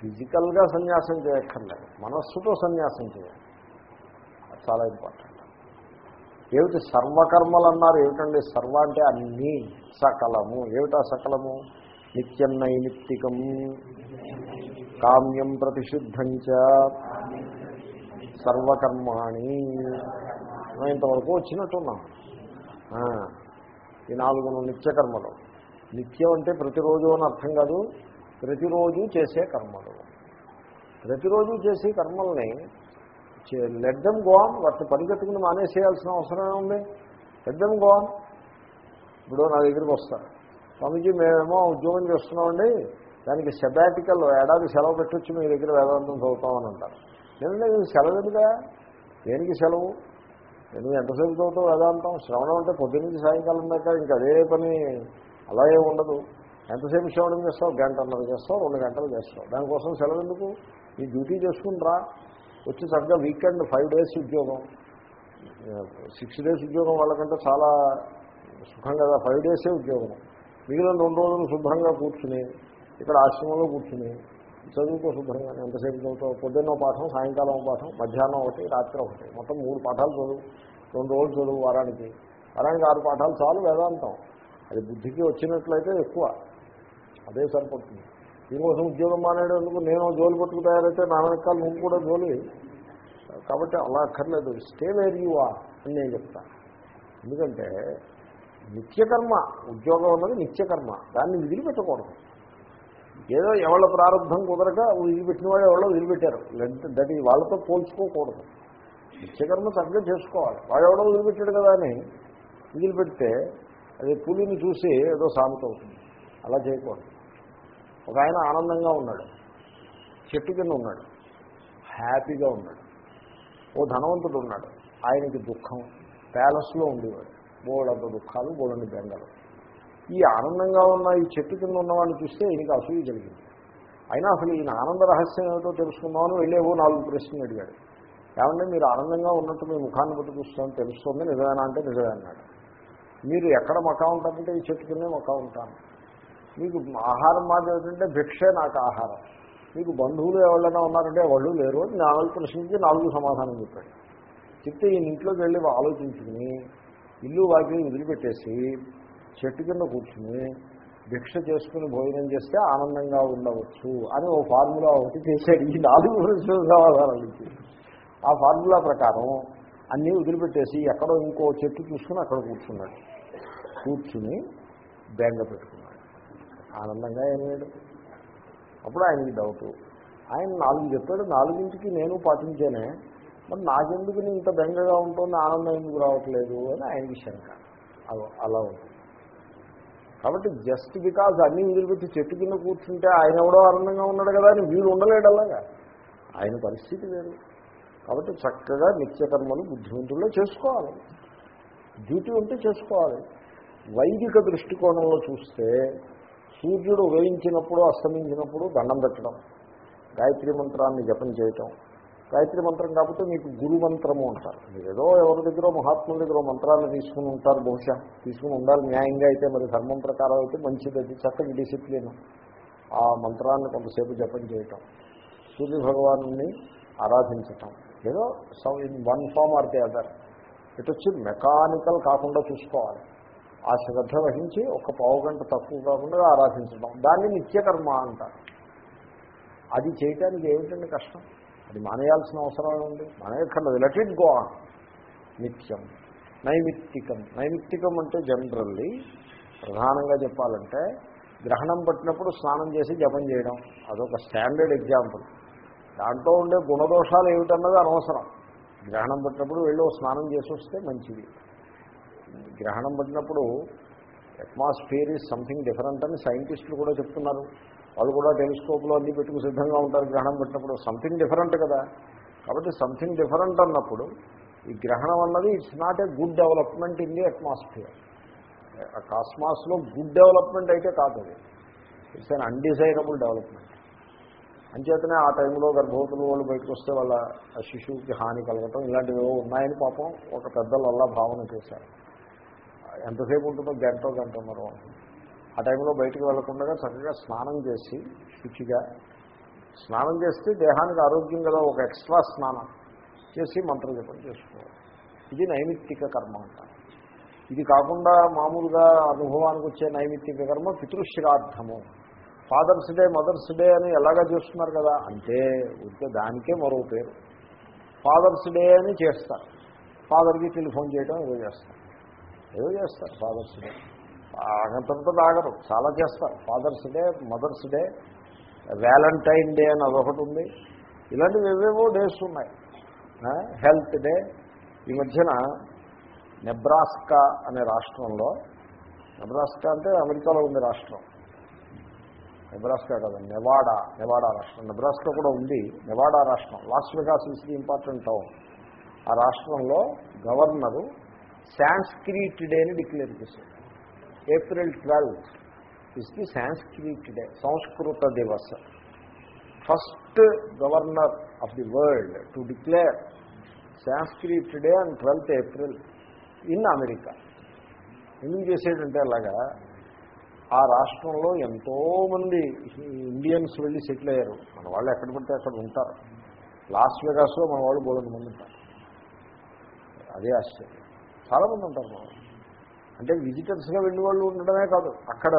ఫిజికల్గా సన్యాసం చేయక్కర్లేదు. మనస్సుతో సన్యాసం చేయాలి. చాలా ఇంపార్టెంట్. ఏమిటి సర్వకర్మలు అన్నారు? ఏమిటండి సర్వ అంటే అన్నీ సకలము. ఏమిటా సకలము? నిత్యం నైమిత్తికం. కామ్యం ప్రతిశుద్ధం సర్వకర్మాణి. ఇంతవరకు వచ్చినట్టున్నాం. ఈ నాలుగు నిత్యకర్మలు నిత్యం అంటే ప్రతిరోజు అని అర్థం కాదు ప్రతిరోజు చేసే కర్మలు. ప్రతిరోజు చేసే కర్మల్ని లెడ్డం గోన్ వాటిని పరిగెత్తుకుని మానేసేయాల్సిన అవసరం ఉంది లెడ్డం గోన్ ఇప్పుడు నా దగ్గరికి వస్తారు. స్వామీజీ మేమేమో ఉద్యోగం చేస్తున్నామండి. దానికి సెబాటికల్ ఏడాది సెలవు పెట్టొచ్చి మీ దగ్గర వేదాంతం చదువుతామని అంటారు. నేను సెలవు ఎందుగా దేనికి సెలవు? నేను ఎంతసేపు చదువుతావు వేదాంతం? శ్రవణం అంటే పొద్దున్నుంచి సాయంకాలం దాకా ఇంకా అదే పని అలా ఏమి ఉండదు. ఎంతసేపు శ్రవణం చేస్తావు? గంటన్నర చేస్తావు రెండు గంటలు చేస్తావు. దానికోసం సెలవు ఎందుకు? ఈ డ్యూటీ చేసుకుంటారా. వచ్చి చక్కగా వీకెండ్ ఫైవ్ డేస్ ఉద్యోగం. సిక్స్ డేస్ ఉద్యోగం వాళ్ళకంటే చాలా సుఖం కదా. ఫైవ్ డేసే ఉద్యోగం. మిగిలిన రెండు రోజులు శుభ్రంగా కూర్చుని ఇక్కడ ఆశ్రమంలో కూర్చుని చదువుకో శుభ్రంగా ఎంతసేపు చదువుతావు? పొద్దున్న పాఠం సాయంకాలం పాఠం మధ్యాహ్నం ఒకటి రాత్రి ఒకటి. మొత్తం మూడు పాఠాలు చదువు. రెండు రోజులు చదువు వారానికి. వారానికి ఆరు పాఠాలు చాలు వేదాంతం. అది బుద్ధికి వచ్చినట్లయితే ఎక్కువ. అదే సరిపడుతుంది. దీనికోసం ఉద్యోగం మానేయడం ఎందుకు నేను జోలు పట్టుకు తయారైతే నా వెనకాల నువ్వు కూడా జోలి కాబట్టి అలా అక్కర్లేదు. స్టే వేర్ యూ ఆ అని నేను చెప్తాను ఎందుకంటే నిత్యకర్మ ఉద్యోగం అన్నది నిత్యకర్మ. దాన్ని విదిలిపెట్టకూడదు ఏదో ఎవళ్ళ ప్రారంభం కుదరక వదిలిపెట్టిన వాళ్ళు ఎవరో వదిలిపెట్టారు. దట్ వాళ్ళతో పోల్చుకోకూడదు. నిత్యకర్మ చక్కగా చేసుకోవాలి. వాడు ఎవడో వదిలిపెట్టాడు కదా అని వదిలిపెడితే అది పులిని చూసి ఏదో సామెత అవుతుంది. అలా చేయకూడదు. ఒక ఆయన ఆనందంగా ఉన్నాడు. చెట్టు కింద ఉన్నాడు. హ్యాపీగా ఉన్నాడు. ఓ ధనవంతుడు ఉన్నాడు. ఆయనకి దుఃఖం. ప్యాలెస్లో ఉండేవాడు. బోళ్ళంత దుఃఖాలు బోళ్ళని బెంగలు ఈ ఆనందంగా ఉన్న ఈ చెట్టు కింద ఉన్నవాడిని చూస్తే ఈయనకి అసూయ జరిగింది. అయినా అసలు ఈయన ఆనంద రహస్యం ఏమిటో తెలుసుకుందామని వెళ్ళేవో నాలుగు ప్రశ్నలు అడిగాడు. ఏమంటే మీరు ఆనందంగా ఉన్నట్టు మీ ముఖాన్ని బట్టి చూస్తామని తెలుస్తుంది నిజమేనా అంటే నిజమే అన్నాడు. మీరు ఎక్కడ మకా ఉంటారంటే ఈ చెట్టు కిందే మకా ఉంటాను. మీకు ఆహారం మాది ఏంటంటే భిక్షే నాకు ఆహారం. మీకు బంధువులు ఎవరైనా ఉన్నారంటే వాళ్ళు లేరు అని నాలుగు ప్రశ్నకి నాలుగు సమాధానం చెప్పాడు. చెప్తే ఈయన ఇంట్లోకి వెళ్ళి ఆలోచించుకుని ఇల్లు వాకి వదిలిపెట్టేసి చెట్టు కింద కూర్చుని భిక్ష చేసుకుని భోజనం చేస్తే ఆనందంగా ఉండవచ్చు అని ఓ ఫార్ములా ఒకటి చేశాడు. ఈ నాలుగు ప్రశ్నలు సమాధానాలు ఆ ఫార్ములా ప్రకారం అన్నీ వదిలిపెట్టేసి ఎక్కడో ఇంకో చెట్టు చూసుకుని అక్కడ కూర్చున్నాడు. కూర్చుని బెంగ పెట్టుకున్నాడు. ఆనందంగా ఏమయ్యాడు అప్పుడు ఆయనకి డౌట్. ఆయన నాలుగు చెప్పాడు. నాలుగింటికి నేను పాటించానే. మరి నాకెందుకు ఇంత బెంగగా ఉంటుంది? ఆనందం ఎందుకు రావట్లేదు? అని ఆయనకి శంక. అలా ఉంటుంది కాబట్టి జస్ట్ బికాజ్ అన్ని వదిలిపెట్టి చెట్టు కింద కూర్చుంటే ఆయన ఎవడో ఆనందంగా ఉన్నాడు కదా అని వీడు ఉండలేడు అలాగా? ఆయన పరిస్థితి వేరు. కాబట్టి చక్కగా నిత్యకర్మలు బుద్ధిమంతుల్లో చేసుకోవాలి. డ్యూటీ ఉంటే చేసుకోవాలి. వైదిక దృష్టికోణంలో చూస్తే సూర్యుడు ఉదయించినప్పుడు అస్తమించినప్పుడు దండం పెట్టడం గాయత్రి మంత్రాన్ని జపం చేయటం గాయత్రి మంత్రం కాకపోతే మీకు గురు మంత్రము అంటారు. మీరు ఏదో ఎవరి దగ్గర మహాత్ముల దగ్గర మంత్రాన్ని తీసుకుని ఉంటారు బహుశా. తీసుకుని ఉండాలి న్యాయంగా అయితే మరి ధర్మం ప్రకారం అయితే మంచిది. చక్కటి డిసిప్లిన్ ఆ మంత్రాన్ని కొంతసేపు జపం చేయటం. సూర్య భగవాను ఆరాధించటం. ఏదో some in one form or the other. ఇటు వచ్చి మెకానికల్ కాకుండా చూసుకోవాలి. ఆ శ్రద్ధ వహించి ఒక పావు గంట తక్కువ కాకుండా ఆరాధించడం దాన్ని నిత్యకర్మ అంటారు. అది చేయటానికి ఏమిటండి కష్టం? అది మానేయాల్సిన అవసరం ఉంది మానేయక్కర్లేదు. లెట్ ఇట్ గో ఆన్ నిత్యం. నైమిత్తికం. నైమిత్తికం అంటే జనరల్లీ ప్రధానంగా చెప్పాలంటే గ్రహణం పట్టినప్పుడు స్నానం చేసి జపం చేయడం. అదొక స్టాండర్డ్ ఎగ్జాంపుల్ దాంట్లో ఉండే గుణదోషాలు ఏమిటన్నది అనవసరం. గ్రహణం పట్టినప్పుడు వెళ్ళి స్నానం చేసి వస్తే మంచిది. గ్రహణం పట్టినప్పుడు అట్మాస్ఫియర్ ఈజ్ సంథింగ్ డిఫరెంట్ అని సైంటిస్టులు కూడా చెప్తున్నారు. వాళ్ళు కూడా టెలిస్కోప్లో అన్ని పెట్టుకు సిద్ధంగా ఉంటారు గ్రహణం పెట్టినప్పుడు సంథింగ్ డిఫరెంట్ కదా. కాబట్టి సంథింగ్ డిఫరెంట్ అన్నప్పుడు ఈ గ్రహణం అన్నది it's not a good development in the atmosphere కాస్మాస్లో good development అయితే కాదు అది. ఇట్స్ అన్ అన్డిజైరబుల్ డెవలప్మెంట్ అంచేతనే ఆ టైంలో గర్భవతులు వాళ్ళు బయటకు వస్తే వాళ్ళ ఆ శిశువుకి హాని కలగటం ఇలాంటివి ఏవో ఉన్నాయని పాపం ఒక పెద్దలు అలా భావన చేశారు. ఎంతసేపు ఉంటుందో గంట గంటన్నర ఉంటుంది. ఆ టైంలో బయటకు వెళ్ళకుండా చక్కగా స్నానం చేసి శుచిగా స్నానం చేస్తే దేహానికి ఆరోగ్యం కదా ఒక ఎక్స్ట్రా స్నానం చేసి మంత్రజపం చేసుకోవాలి. ఇది నైమిత్తిక కర్మ అంటారు ఇది కాకుండా మామూలుగా అనుభవానికి వచ్చే నైమిత్తిక కర్మ పితృశ్రాద్ధము. ఫాదర్స్ డే మదర్స్ డే అని ఎలాగా చేస్తున్నారు కదా అంటే ఉంటే దానికే మరో పేరు. ఫాదర్స్ డే అని చేస్తారు. ఫాదర్కి టెలిఫోన్ చేయడం ఏదో చేస్తారు. ఏదో చేస్తారు ఫాదర్స్ డే. అంతంతా ఆగరు చాలా చేస్తారు. Father's day mother's day valentine day అని అదొకటి ఉంది. ఇలాంటివి ఏవేవో డేస్ ఉన్నాయి. హెల్త్ డే ఈ మధ్యన నెబ్రాస్కా అనే రాష్ట్రంలో నెబ్రాస్కా అంటే అమెరికాలో ఉంది రాష్ట్రం. నెబ్రాస్కా కదా నెవాడా నెవాడా రాష్ట్రం. నెబ్రాస్కా కూడా ఉంది. నెవాడా రాష్ట్రం. Las Vegas is the important town ఆ రాష్ట్రంలో గవర్నరు సాంస్క్రిట్ డేని డిక్లేర్ చేశారు. April twelve is the Sanskrit day సంస్కృత Divas. First governor of the world to declare Sanskrit day and twelfth April in America ఎందుకు చేసేటంటే అలాగా ఆ రాష్ట్రంలో ఎంతోమంది ఇండియన్స్ వెళ్ళి సెటిల్ అయ్యారు. మన వాళ్ళు ఎక్కడ పడితే అక్కడ ఉంటారు. లాస్ వెగాస్లో మన వాళ్ళు బోలంత మంది ఉంటారు. అదే ఆశ్చర్యం. చాలామంది ఉంటారు మన వాళ్ళు. అంటే విజిటర్స్గా వెళ్ళి వాళ్ళు ఉండడమే కాదు. అక్కడ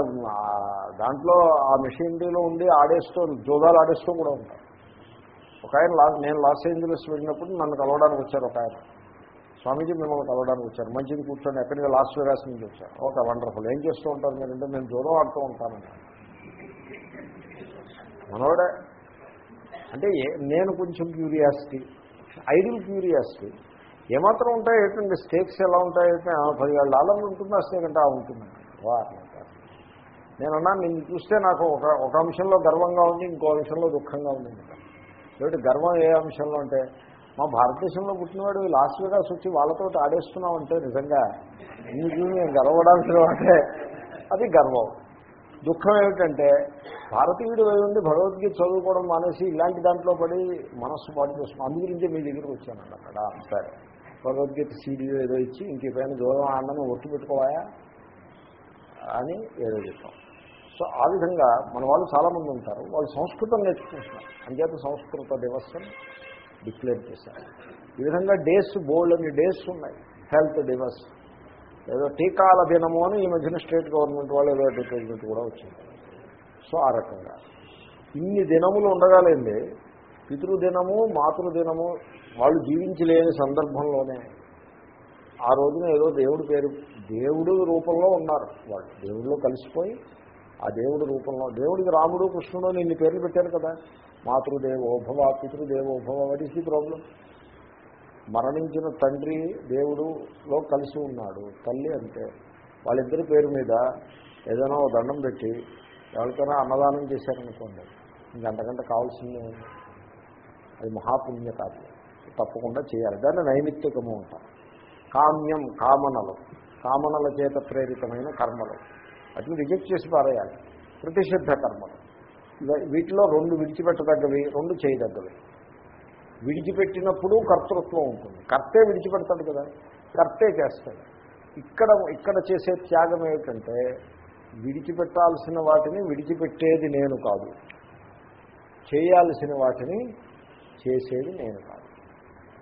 దాంట్లో ఆ మెషినరీలో ఉండి ఆడేస్తూ జోదాలు ఆడేస్తూ కూడా ఉంటారు. ఒక ఆయన లాస్ నేను లాస్ ఏంజలస్ వెళ్ళినప్పుడు నన్ను కలవడానికి వచ్చారు ఒక ఆయన. స్వామీజీ మిమ్మల్ని కలవడానికి వచ్చారు. మంచిది కూర్చొని ఎక్కడికి లాస్ వెగాస్ నుంచి వచ్చారు. ఓకే వండర్ఫుల్ ఏం చేస్తూ ఉంటారు మీరంటే నేను జోదం ఆడుతూ ఉంటానండి మనోడే. అంటే నేను కొంచెం క్యూరియాసిటీ ఐడిల్ క్యూరియాసిటీ ఏమాత్రం ఉంటాయి? ఏంటంటే స్టేక్స్ ఎలా ఉంటాయి? అంటే ఆ, పదివేల డాలర్లు ఉంటుందా? స్టేక్ అంటే ఆ ఉంటుంది. నేను అన్నా నిన్ను చూస్తే నాకు ఒక ఒక అంశంలో గర్వంగా ఉంది ఇంకో అంశంలో దుఃఖంగా ఉంది. ఏమిటి? గర్వం ఏ అంశంలో అంటే మా భారతదేశంలో పుట్టినవాడు ఈ లాస్ వేగాస్ వచ్చి వాళ్ళతో ఆడేస్తున్నాం అంటే నిజంగా నీకు నేను గర్వడాల్సిన అంటే అది గర్వం. దుఃఖం ఏమిటంటే భారతీయుడు అయి ఉండి భగవద్గీత చదువుకోవడం మానేసి ఇలాంటి దాంట్లో పడి మనస్సు పాటు చేసుకున్నాం అందు గురించి మీ దగ్గరికి వచ్చానండి అక్కడ. సరే. భగవద్గీత సీడీ ఏదో ఇచ్చి ఇంక పైన దూరం ఆనందం ఒట్టు పెట్టుకోవాయా అని ఏదో చెప్తాం సో ఆ విధంగా మన వాళ్ళు చాలామంది ఉంటారు. వాళ్ళు సంస్కృతం నేర్చుకుంటున్నారు. అంచేత సంస్కృత దివసం డిక్లేర్ చేశారు. ఈ విధంగా డేస్ బోల్డ్ అని డేస్ ఉన్నాయి. హెల్త్ దివస్. ఏదో టీకాల దినము అని ఈ మధ్యన స్టేట్ గవర్నమెంట్ వాళ్ళు ఏదో అడ్వర్టైజ్మెంట్ కూడా వచ్చింది. సో ఆ రకంగా. ఇన్ని దినములు ఉండగాలండి పితృదినము మాతృదినము వాళ్ళు జీవించలేని సందర్భంలోనే ఆ రోజున ఏదో దేవుడి పేరు దేవుడు రూపంలో ఉన్నారు వాళ్ళు. దేవుడిలో కలిసిపోయి ఆ దేవుడి రూపంలో దేవుడికి రాముడు కృష్ణుడు నిన్ను పేర్లు పెట్టారు కదా. మాతృదేవోభవ పితృదేవోభవ వాట్ ఈస్ ది ప్రాబ్లం మరణించిన తండ్రి దేవుడులో కలిసి ఉన్నాడు. తల్లి అంటే వాళ్ళిద్దరి పేరు మీద ఏదైనా దండం పెట్టి ఎవరికైనా అన్నదానం చేశారనుకోండి ఇంకంతకంటే కావాల్సిందే అది మహాపుణ్య కార్యం తప్పకుండా చేయాలి. దాన్ని నైమిత్తికము అంటారు. కామ్యం కామనలు. కామనల చేత ప్రేరితమైన కర్మలు. వాటిని రిజెక్ట్ చేసి పారేయాలి. ప్రతిషిద్ధ కర్మలు. వీటిలో రెండు విడిచిపెట్టదగ్గవి రెండు చేయదగ్గవి. విడిచిపెట్టినప్పుడు కర్తృత్వం ఉంటుంది. కర్తే విడిచిపెడతాడు కదా. కర్తే చేస్తాడు. ఇక్కడ ఇక్కడ చేసే త్యాగం ఏమిటంటే విడిచిపెట్టాల్సిన వాటిని విడిచిపెట్టేది నేను కాదు. చేయాల్సిన వాటిని చేసేది నేను కాదు.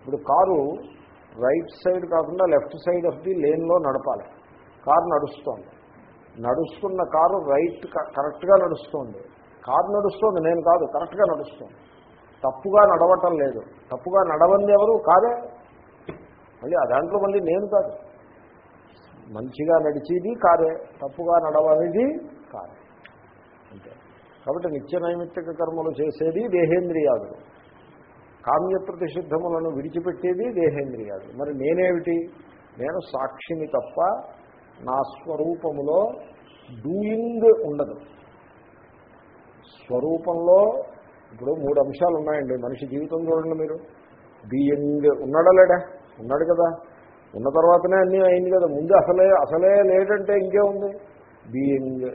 ఇప్పుడు కారు రైట్ సైడ్ కాకుండా లెఫ్ట్ సైడ్ ఆఫ్ ది లేన్లో నడపాలి. కారు నడుస్తోంది. నడుస్తున్న కారు రైట్ కరెక్ట్గా నడుస్తోంది. కారు నడుస్తోంది నేను కాదు కరెక్ట్గా నడుస్తోంది. తప్పుగా నడవటం లేదు. తప్పుగా నడవంది ఎవరు? కాదే మళ్ళీ ఆ దాంట్లో మళ్ళీ నేను కాదు. మంచిగా నడిచేది కాదే తప్పుగా నడవనేది కాదే అంతే. కాబట్టి నిత్య నైమిత్తిక కర్మలు చేసేది దేహేంద్రియాదులు. కామ్య ప్రతిషిద్ధములను విడిచిపెట్టేది దేహేంద్రియాలు. మరి నేనేమిటి? నేను సాక్షిని తప్ప నా స్వరూపములో డూయింగ్ ఉండదు. స్వరూపంలో ఇప్పుడు మూడు అంశాలు ఉన్నాయండి. మనిషి జీవితం చూడండి మీరు. బీయింగ్ ఉన్నాడా లేడా? ఉన్నాడు కదా. ఉన్న తర్వాతనే అన్నీ అయింది కదా. ముందు అసలే అసలే లేడంటే ఇంకే ఉంది. Being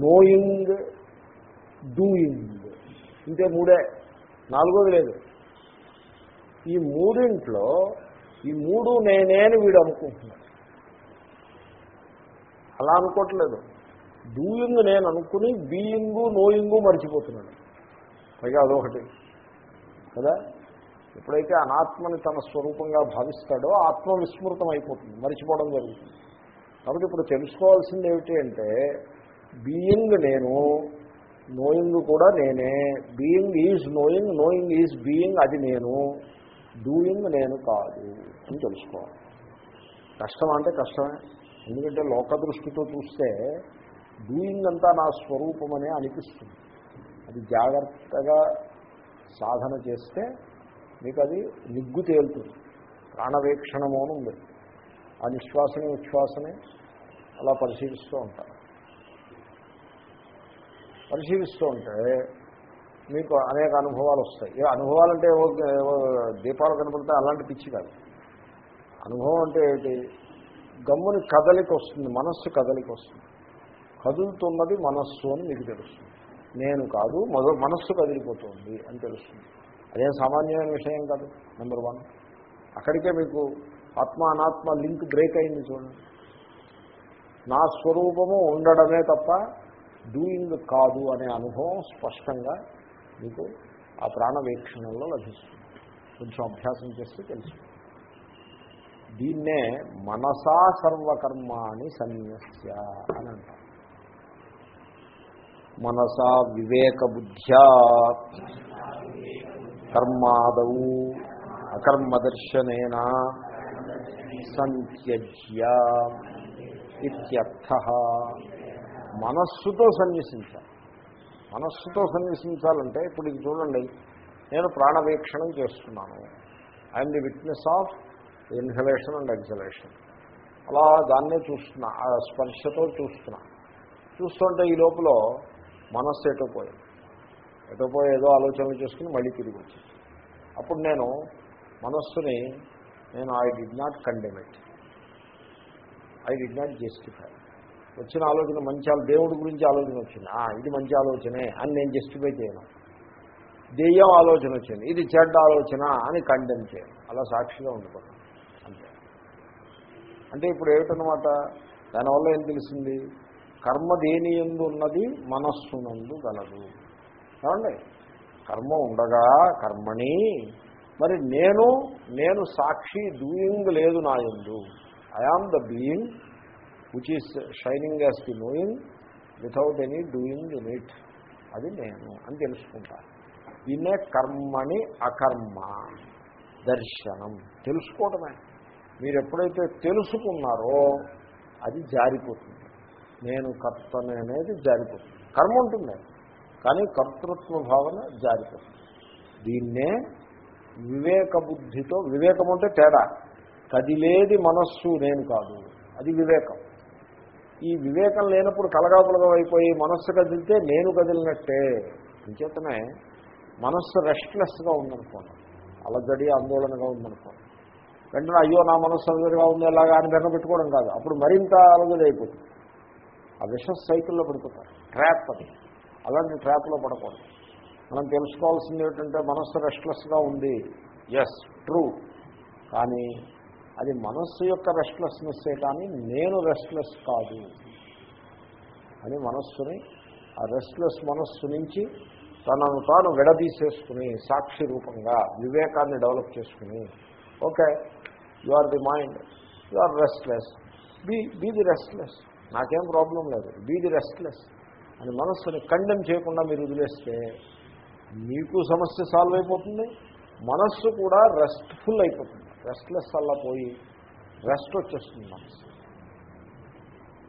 knowing doing. ఇంతే మూడే. నాలుగోది లేదు. ఈ మూడింట్లో ఈ మూడు నేనే అని వీడు అనుకుంటున్నాడు. అలా అనుకోవట్లేదు. డూయింగ్ నేను అనుకుని బీయింగు నోయింగు మర్చిపోతున్నాడు. పైగా అదొకటి. కదా? ఎప్పుడైతే అనాత్మని తన స్వరూపంగా భావిస్తాడో ఆత్మ విస్మృతం అయిపోతుంది మర్చిపోవడం జరుగుతుంది. కాబట్టి ఇప్పుడు తెలుసుకోవాల్సింది ఏమిటి అంటే బీయింగ్ నేను నోయింగ్ కూడా నేనే. Being is knowing knowing is being అది నేను. డూయింగ్ నేను కాదు అని తెలుసుకోవాలి. కష్టం అంటే కష్టమే. ఎందుకంటే లోక దృష్టితో చూస్తే డూయింగ్ అంతా నా స్వరూపమనే అనిపిస్తుంది. అది జాగ్రత్తగా సాధన చేస్తే మీకు అది నిగ్గు తేలుతుంది. ప్రాణవేక్షణము అని ఉంది. ఆ నిశ్వాసని ఉచ్ఛ్వాసని అలా పరిశీలిస్తూ ఉంటారు. పరిశీలిస్తూ ఉంటే మీకు అనేక అనుభవాలు వస్తాయి. ఏ అనుభవాలంటే దీపాలు కనపడితే అలాంటి పిచ్చి కాదు. అనుభవం అంటే ఏంటి? గమ్ముని కదలిక వస్తుంది మనస్సు కదలిక వస్తుంది. కదులుతున్నది మనస్సు అని మీకు తెలుస్తుంది. నేను కాదు మరో మనస్సు కదిలిపోతుంది అని తెలుస్తుంది. అదే సామాన్యమైన విషయం కాదు నెంబర్ వన్. అక్కడికే మీకు ఆత్మ అనాత్మ లింక్ బ్రేక్ అయింది చూడండి. నా స్వరూపము ఉండడమే తప్ప డూయింగ్ కాదు అనే అనుభవం స్పష్టంగా మీకు ఆ ప్రాణవీక్షణంలో లభిస్తుంది. కొంచెం అభ్యాసం చేస్తే తెలుసు. దీన్నే మనసా సర్వకర్మాణి సన్యస్య అని అంటారు. మనసా వివేక బుద్ధ్యా కర్మాదౌ అకర్మదర్శనేన సంత్యజ్య ఇత్యర్థ. మనస్సుతో సన్యసించాలి. మనస్సుతో సన్నిహించాలంటే ఇప్పుడు ఇది చూడండి నేను ప్రాణవీక్షణం చేస్తున్నాను. I'm the witness of inhalation and exhalation అలా దాన్నే చూస్తున్నా ఆ స్పర్శతో చూస్తున్నా. చూస్తుంటే ఈ లోపల మనస్సు ఎటో పోయింది. ఎటో పోయి ఏదో ఆలోచనలు చేసుకుని మళ్ళీ తిరిగి వచ్చింది అప్పుడు నేను మనస్సుని నేను I did not condemn it I did not justify వచ్చిన ఆలోచన మంచి దేవుడి గురించి ఆలోచన వచ్చింది. ఆ, ఇది మంచి ఆలోచనే అని నేను జస్టిఫై చేయను. దెయ్యం ఆలోచన వచ్చింది. ఇది చెడ్డ ఆలోచన అని కండెమ్ చేయను. అలా సాక్షిగా ఉండిపోతాను. అంతే. అంటే ఇప్పుడు ఏమిటనమాట దానివల్ల ఏం తెలిసింది? కర్మ దేని ఎందు ఉన్నది? మనస్సునందు గలదు. ఏమండి? కర్మ ఉండగా కర్మని. మరి నేను నేను సాక్షి డూయింగ్ లేదు నా ఎందు. I am the being which is shining as the knowing without any doing in it అది నేను అని తెలుసుకుంటా. దీన్నే కర్మని అకర్మ దర్శనం. తెలుసుకోవడమే మీరు ఎప్పుడైతే తెలుసుకున్నారో అది జారిపోతుంది. నేను కర్తనే అనేది జారిపోతుంది. కర్మ ఉంటుంది. కానీ కర్తృత్వ భావన జారిపోతుంది. దీన్నే వివేక బుద్ధితో వివేకం అంటే తేడా. కదిలేది మనస్సు నేను కాదు. అది వివేకం. ఈ వివేకం లేనప్పుడు కలగాపులగం అయిపోయి మనస్సు కదిలితే నేను కదిలినట్టే. అంచేతనే మనస్సు రెస్ట్లెస్గా ఉందనుకోండి. అలజడి ఆందోళనగా ఉందనుకోండి. వెంటనే అయ్యో నా మనస్సు అలజడిగా ఉంది ఎలాగా అని బెన్న పెట్టుకోవడం కాదు. అప్పుడు మరింత అలజడి అయిపోతుంది. ఆ విష సైకిల్లో పడిపోతారు. ట్రాప్ అది. అలాంటి ట్రాప్లో పడకూడదు. మనం తెలుసుకోవాల్సింది ఏమిటంటే మనస్సు రెస్ట్లెస్గా ఉంది. ఎస్ ట్రూ కానీ అది మనస్సు యొక్క రెస్ట్లెస్నెస్సే కానీ నేను రెస్ట్లెస్ కాదు. అని మనస్సుని ఆ రెస్ట్లెస్ మనస్సు నుంచి తనను తాను విడదీసేసుకుని సాక్షి రూపంగా వివేకాన్ని డెవలప్ చేసుకుని okay you are the mind you are restless be be the restless నాకేం ప్రాబ్లం లేదు. బీ ది రెస్ట్లెస్ అని మనస్సుని కండెమ్ చేయకుండా మీరు వదిలేస్తే మీకు సమస్య సాల్వ్ అయిపోతుంది మనస్సు కూడా రెస్ట్ఫుల్ అయిపోతుంది. రెస్ట్లెస్ అలా పోయి రెస్ట్ వచ్చేస్తుంది మనసు.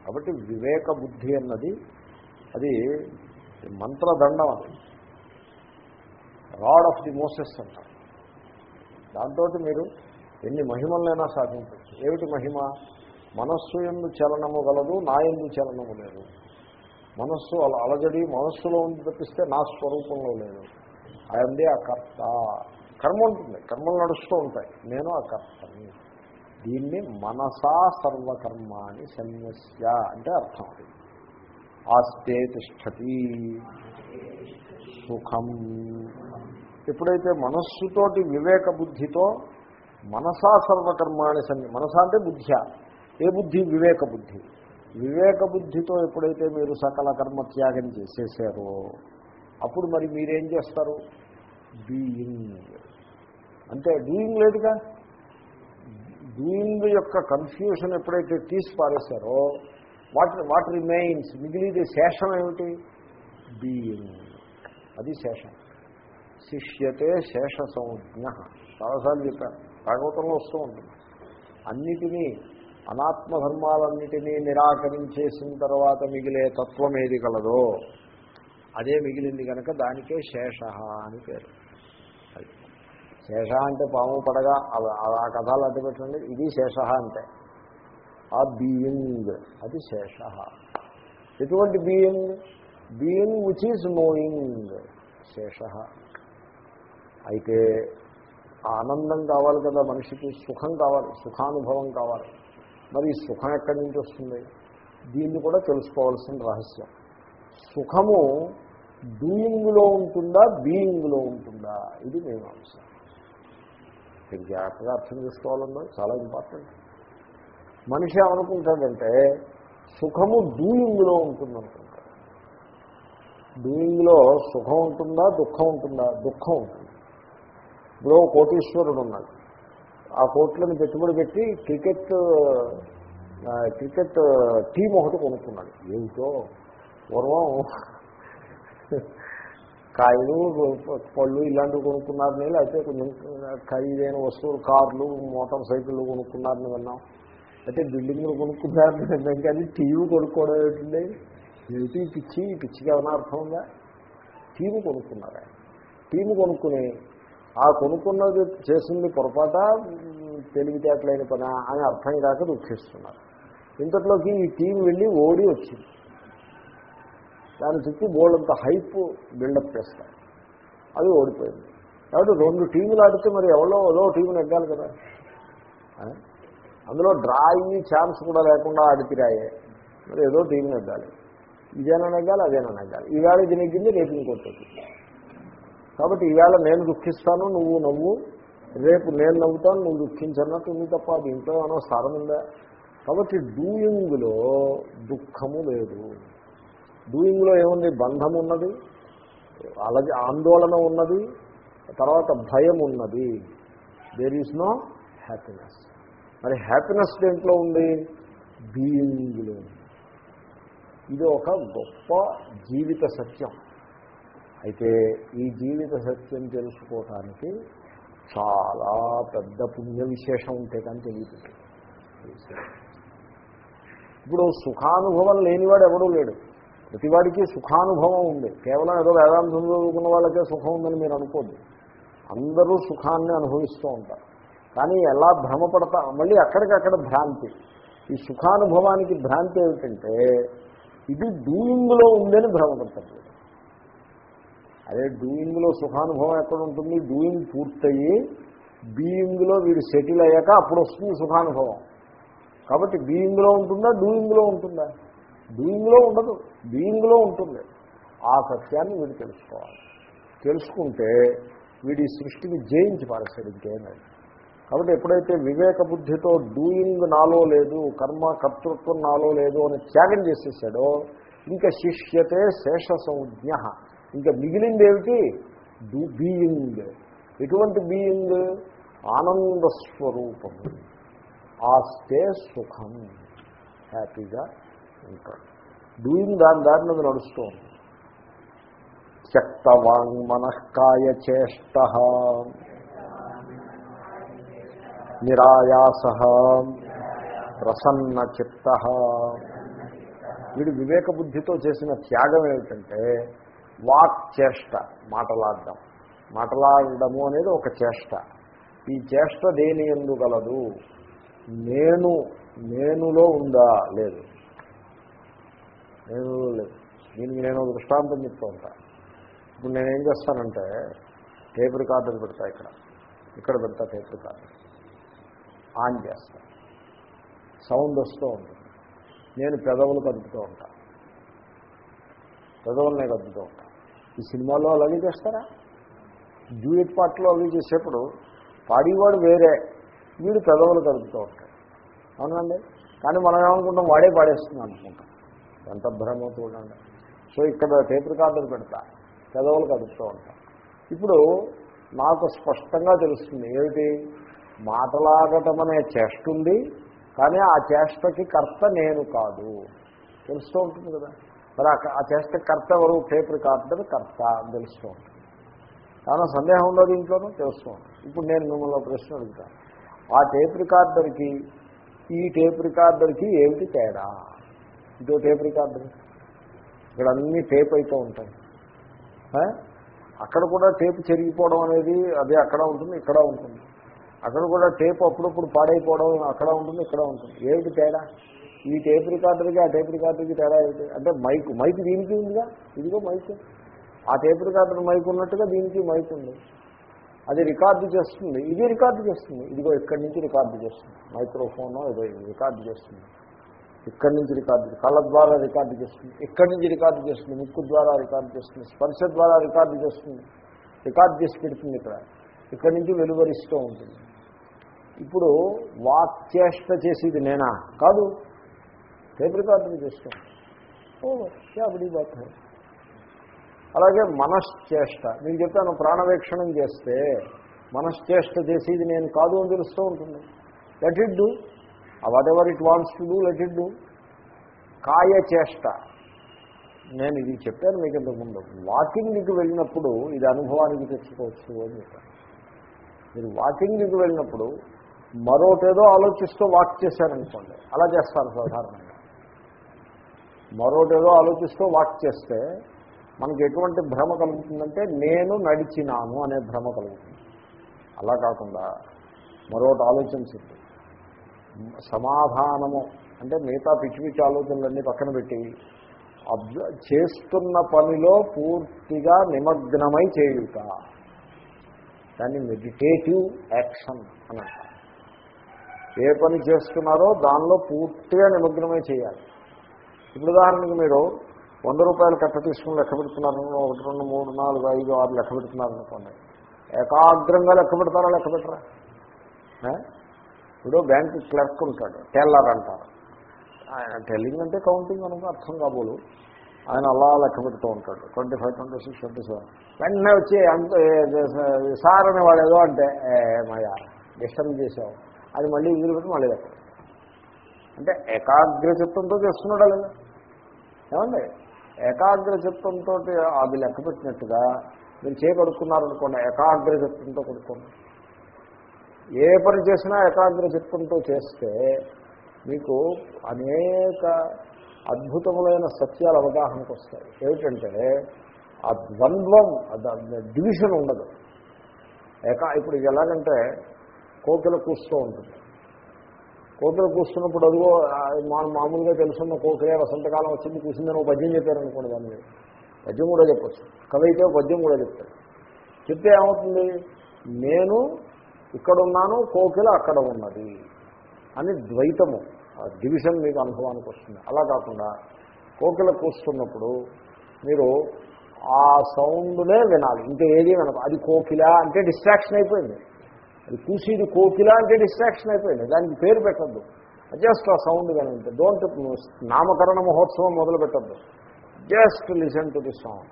కాబట్టి వివేక బుద్ధి అన్నది అది మంత్రదండం అది. రాడ్ ఆఫ్ ది మోసెస్ అంటారు. దాంతో మీరు ఎన్ని మహిమలైనా సాధించవచ్చు. ఏమిటి మహిమ? మనస్సు ఎందు చలనము గలదు నా ఎందు చలనము లేదు. మనస్సు అలా అలజడి మనస్సులో ఉంది తప్పిస్తే నా స్వరూపంలో లేదు. ఐఎమ్ ది ఆ కర్త. కర్మ ఉంటుంది. కర్మలు నడుస్తూ ఉంటాయి. నేను ఆ కర్తని. దీన్ని మనసా సర్వకర్మాని సన్యస్య అంటే అర్థం అది. ఆస్తే తిష్టతి. సుఖం. ఎప్పుడైతే మనస్సుతోటి వివేక బుద్ధితో మనసా సర్వకర్మాణి సన్ని మనస అంటే బుద్ధ్య. ఏ బుద్ధి? వివేక బుద్ధి. వివేక బుద్ధితో ఎప్పుడైతే మీరు సకల కర్మ త్యాగం చేసేసారో అప్పుడు మరి మీరేం చేస్తారు? బీయింగ్. అంటే డూయింగ్ లేదుగా? డూయింగ్ యొక్క కన్ఫ్యూషన్ ఎప్పుడైతే తీసి పారేశారో వాట్ వాట్ రిమైన్స్ మిగిలిది శేషం ఏమిటి? బీయింగ్ అది శేషం. శిష్యతే శేష సంజ్ఞ చాలాసార్లు చెప్పాను భాగవతంలో వస్తూ ఉంటుంది అన్నిటినీ అనాత్మధర్మాలన్నిటినీ నిరాకరించేసిన తర్వాత మిగిలే తత్వం ఏది కలదో అదే మిగిలింది కనుక దానికే శేష అని పేరు. శేష అంటే పాము పడగా ఆ కథ అడ్డు పెట్టండి ఇది శేష అంటే. ఆ బీయింగ్ అది శేష. ఎటువంటి being being which is knowing శేష. అయితే ఆనందం కావాలి కదా మనిషికి సుఖం కావాలి సుఖానుభవం కావాలి. మరి ఈ సుఖం ఎక్కడి నుంచి వస్తుంది? దీన్ని కూడా తెలుసుకోవాల్సిన రహస్యం. సుఖము డూయింగ్లో ఉంటుందా బీయింగ్లో ఉంటుందా? ఇది మీమాంస. మీరు జాగ్రత్తగా అర్థం చేసుకోవాలన్నా చాలా ఇంపార్టెంట్. మనిషి ఏమనుకుంటాడంటే సుఖము డూయింగ్లో ఉంటుందనుకుంటాడు. డూయింగ్లో సుఖం ఉంటుందా దుఃఖం ఉంటుందా? దుఃఖం ఉంటుంది. ఇప్పుడు కోటీశ్వరుడు ఉన్నాడు. ఆ కోట్లను పెట్టుబడి పెట్టి క్రికెట్ క్రికెట్ టీం ఒకటి కొనుక్కున్నాడు. ఏమిటో? పూర్వం కాయలు పళ్ళు ఇలాంటివి కొనుక్కున్నారని లేకపోతే కొంచెం ఖరీదైన వస్తువులు కార్లు మోటార్ సైకిళ్ళు కొనుక్కున్నారని విన్నాం. అయితే బిల్డింగ్లు కొనుక్కున్నారని విన్నాం. కానీ టీవీ కొనుక్కోవడం ఏంటండి? ఏమిటి? పిచ్చి ఈ పిచ్చికి ఏమైనా అర్థం ఉందా? టీవీ కొనుక్కున్నారా టీవీ కొనుక్కుని ఆ కొనుక్కున్నది చేసింది పొరపాట? తెలివితేటలేని తెలివితేటలైన పని? అని అర్థం కాక దుఃఖిస్తున్నారు. ఇంతట్లోకి ఈ టీం వెళ్ళి ఓడి వచ్చింది. దాని చుట్టూ బోర్డంత హైప్ బిల్డప్ చేస్తారు. అది ఓడిపోయింది. కాబట్టి రెండు టీములు ఆడితే మరి ఎవరో ఏదో టీం నెగ్గాలి కదా. అందులో డ్రా అయ్యి ఛాన్స్ కూడా లేకుండా ఆడితిరాయే మరి ఏదో టీం నెగ్గాలి. ఇదేనా నెగ్గాలి అదేనా నెగ్గాలి. ఈవేళ ఇది నెగ్గింది రేపు ఇంకోటి కాబట్టి ఈవేళ నేను దుఃఖిస్తాను నువ్వు నవ్వు. రేపు నేను నవ్వుతాను నువ్వు దుఃఖించన్నట్టు ఉంది తప్ప దీంట్లో ఏమైనా స్థానం ఉందా? కాబట్టి డూయింగ్లో దుఃఖము లేదు. డూయింగ్లో ఏముంది? బంధం ఉన్నది అలాగే ఆందోళన ఉన్నది తర్వాత భయం ఉన్నది దేర్ ఈజ్ నో హ్యాపీనెస్ మరి హ్యాపీనెస్ దేంట్లో ఉంది? బీయింగ్లో ఇది ఒక గొప్ప జీవిత సత్యం. అయితే ఈ జీవిత సత్యం తెలుసుకోవటానికి చాలా పెద్ద పుణ్య విశేషం ఉంటే కానీ తెలియదు. ఇప్పుడు సుఖానుభవం లేనివాడు ఎవడూ లేడు. ప్రతివాడికి సుఖానుభవం ఉంది. కేవలం ఏదో వేదాంతం చదువుకున్న వాళ్ళకే సుఖం ఉందని మీరు అనుకోద్దు. అందరూ సుఖాన్ని అనుభవిస్తూ ఉంటారు. కానీ ఎలా భ్రమపడతా మళ్ళీ అక్కడికక్కడ భ్రాంతి. ఈ సుఖానుభవానికి భ్రాంతి ఏమిటంటే ఇది డూయింగ్లో ఉందని భ్రమపడతారు. అదే డూయింగ్లో సుఖానుభవం ఎక్కడ ఉంటుంది డూయింగ్ పూర్తయి బీయింగ్లో వీడు సెటిల్ అయ్యాక అప్పుడు వస్తుంది సుఖానుభవం. కాబట్టి బీయింగ్లో ఉంటుందా? డూయింగ్లో ఉంటుందా? బీయింగ్లో ఉండదు. బీయింగ్లో ఉంటుంది. ఆ సత్యాన్ని వీడు తెలుసుకోవాలి. తెలుసుకుంటే వీడి సృష్టిని జయించి పారేస్తాడు ఇంకేమైనా కాబట్టి ఎప్పుడైతే వివేక బుద్ధితో డూయింగ్ నాలో లేదు కర్మ కర్తృత్వం నాలో లేదు అని త్యాగం చేసేసాడో ఇంకా శిష్యతే శేష సంజ్ఞ ఇంకా మిగిలింది ఏమిటి? బీయింగ్. ఎటువంటి బీయింగ్? ఆనంద స్వరూపము ఆ స్టే సుఖం. హ్యాపీగా ఉంటాడు డూయింగ్ దాని దారిని అది నడుస్తూ ఉంది త్యక్తవాంగ్ మనఃకాయ చేష్ట. నిరాయాస. ప్రసన్న చిత్త. వీడు వివేక బుద్ధితో చేసిన త్యాగం ఏమిటంటే వాక్ చేష్ట మాటలాడడం. మాటలాడము అనేది ఒక చేష్ట. ఈ చేష్ట దేని ఎందుగలదు నేను నేనులో ఉందా? లేదు. నేను లేదు. దీనికి నేను ఒక దృష్టాంతం చెప్తూ ఉంటాను ఇప్పుడు నేనేం చేస్తానంటే టేప్ రికార్డర్ పెడతా ఇక్కడ. ఇక్కడ పెడతా టేప్ రికార్డర్ ఆన్ చేస్తా. సౌండ్ వస్తూ ఉంటుంది. నేను పెదవులు కదుపుతూ ఉంటా. పెదవులనే కదుపుతూ ఉంటా. ఈ సినిమాలో అలాగే చేస్తారా? డ్యూయట్ పాటలో అవి చేసేప్పుడు పాడేవాడు వేరే. వీడు పెదవులు కదుపుతూ ఉంటాడు. అవునండి కానీ మనం ఏమనుకుంటాం వాడే పాడేస్తున్నాం అనుకుంటాం. ఎంత భ్రమ చూడండి. సో ఇక్కడ టేప్ రికార్డర్ పెడతా. పెదవులు కదుపుతూ ఉంటాను ఇప్పుడు నాకు స్పష్టంగా తెలుస్తుంది ఏమిటి? మాటలాడటం అనే చేష్ట ఉంది కానీ ఆ చేష్టకి కర్త నేను కాదు. తెలుస్తూ ఉంటుంది కదా. మరి ఆ చేష్ట కర్త ఎవరు? టేప్ రికార్డర్ కర్త అని తెలుస్తూ ఉంటుంది. ఏమైనా సందేహం ఉందో ఇంట్లోనూ తెలుస్తూ ఉంటుంది. ఇప్పుడు నేను మిమ్మల్ని ప్రశ్న అడుగుతాను ఆ టేప్ రికార్డర్కి ఈ టేప్ రికార్డర్కి ఏమిటి తేడా? ఇదో టేప్ రికార్డర్ ఇక్కడ అన్నీ టేప్ అయితే ఉంటాయి. అక్కడ కూడా టేప్ చెరిగిపోవడం అనేది అదే అక్కడ ఉంటుంది ఇక్కడ ఉంటుంది. అక్కడ కూడా టేప్ అప్పుడప్పుడు పాడైపోవడం అక్కడ ఉంటుంది ఇక్కడ ఉంటుంది. ఏమిటి తేడా? ఈ టేప్ రికార్డర్కి ఆ టేప్ రికార్డర్కి తేడా ఏమిటి? అంటే మైక్ మైక్ దీనికి ఉందిగా? ఇదిగో మైక్. ఆ టేప్ రికార్డర్ మైక్ ఉన్నట్టుగా దీనికి మైక్ ఉంది. అది రికార్డు చేస్తుంది. ఇది రికార్డు చేస్తుంది. ఇదిగో ఇక్కడి నుంచి రికార్డు చేస్తుంది. మైక్రోఫోన్ ఏదో రికార్డు చేస్తుంది. ఇక్కడి నుంచి రికార్డు కళ్ళ ద్వారా రికార్డు చేస్తుంది. ఇక్కడి నుంచి రికార్డు చేస్తుంది. ముక్కు ద్వారా రికార్డు చేస్తుంది. స్పర్శ ద్వారా రికార్డు చేస్తుంది. రికార్డు చేసి పెడుతుంది ఇక్కడ. ఇక్కడి నుంచి వెలువరిస్తూ ఉంటుంది. ఇప్పుడు వాక్చేష్ట చేసేది నేనా? కాదు. టేప్ రికార్డులు చేస్తాను ఓ అబడి బాత్ అలాగే మనశ్చేష్ట. నేను చెప్పాను ప్రాణవేక్షణం చేస్తే మనశ్చేష్ట చేసేది నేను కాదు అని తెలుస్తూ ఉంటుంది. That it'd do whatever it wants to do let it do కాయ చేష్ట నేను ఇది చెప్పాను మీకు ఇంతకుముందు. వాకింగ్కి వెళ్ళినప్పుడు ఇది అనుభవానికి తెచ్చుకోవచ్చు అని చెప్పాను. మీరు వాకింగ్కి వెళ్ళినప్పుడు మరోటేదో ఆలోచిస్తూ వాక్ చేశారనుకోండి. అలా చేస్తారు సాధారణంగా. మరోటేదో ఆలోచిస్తూ వాక్ చేస్తే మనకి ఎటువంటి భ్రమ కలుగుతుందంటే నేను నడిచినాను అనే భ్రమ కలుగుతుంది. అలా కాకుండా మరోటి ఆలోచించింది సమాధానము. అంటే మిగతా పిచ్చి పిచ్చి ఆలోచనలన్నీ పక్కన పెట్టి అబ్జ చేస్తున్న పనిలో పూర్తిగా నిమగ్నమై చేయుట. దాన్ని మెడిటేటివ్ యాక్షన్ అని ఏ పని చేస్తున్నారో దానిలో పూర్తిగా నిమగ్నమై చేయాలి. ఇప్పుడు ఉదాహరణకి మీరు వంద రూపాయలు కట్ట తీసుకుని లెక్క పెడుతున్నారు ఒకటి రెండు మూడు నాలుగు ఐదు ఆరు లెక్క పెడుతున్నారనుకోండి ఏకాగ్రంగా లెక్క పెడతారా లెక్క పెట్టరా? ఇప్పుడు బ్యాంక్ క్లర్క్ ఉంటాడు టెల్లర్ అంటారు. ఆయన. టెల్లింగ్ అంటే కౌంటింగ్ అనుకో అర్థం కాబోలు. ఆయన అలా లెక్క పెడుతూ ఉంటాడు twenty five twenty six twenty seven. వెంటనే వచ్చి అంత సార్ అని వాడు ఏదో అంటే మయా డిస్టర్బ్ చేసావు అది మళ్ళీ వదిలిపెట్టి మళ్ళీ లెక్క. అంటే ఏకాగ్ర చిత్తంతో చేస్తున్నాడా లేదా? ఏమండి? ఏకాగ్ర చిత్తంతో అది లెక్క పెట్టినట్టుగా మీరు చేయగలుగుతున్నారనుకోండి ఏకాగ్ర చిత్తంతో కొడుకోండి. ఏ పని చేసినా ఏకాగ్ర చిత్తంతో చేస్తే మీకు అనేక అద్భుతములైన సత్యాలు అవగాహనకు వస్తాయి. ఏమిటంటే ఆ ద్వంద్వం డివిజన్ ఉండదు. ఏకా ఇప్పుడు ఇది ఎలాగంటే కోకిల కూస్తూ ఉంటుంది. కోకిల కూస్తున్నప్పుడు అదిగో ఆ, మా మామూలుగా తెలుసున్న కోకిలే వసంతకాలం వచ్చింది కూసిందని ఒక పద్యం చెప్పారనుకోండి దాని మీద పద్యం కూడా చెప్పచ్చు. కవి అయితే పద్యం కూడా చెప్తారు చెప్తే ఏమవుతుంది? నేను ఇక్కడ ఉన్నాను కోకిల అక్కడ ఉన్నది అని ద్వైతము. ఆ డివిజన్ మీకు అనుభవానికి వస్తుంది. అలా కాకుండా కోకిల కూస్తున్నప్పుడు మీరు ఆ సౌండ్నే వినాలి. ఇంకా ఏది వినదు. అది కోకిల అంటే డిస్ట్రాక్షన్ అయిపోయింది. అది కూసిది కోకిల అంటే డిస్ట్రాక్షన్ అయిపోయింది. దానికి పేరు పెట్టద్దు. జస్ట్ ఆ సౌండ్ వినండి. డోంట్ నామకరణ మహోత్సవం మొదలు పెట్టద్దు. Just listen to the song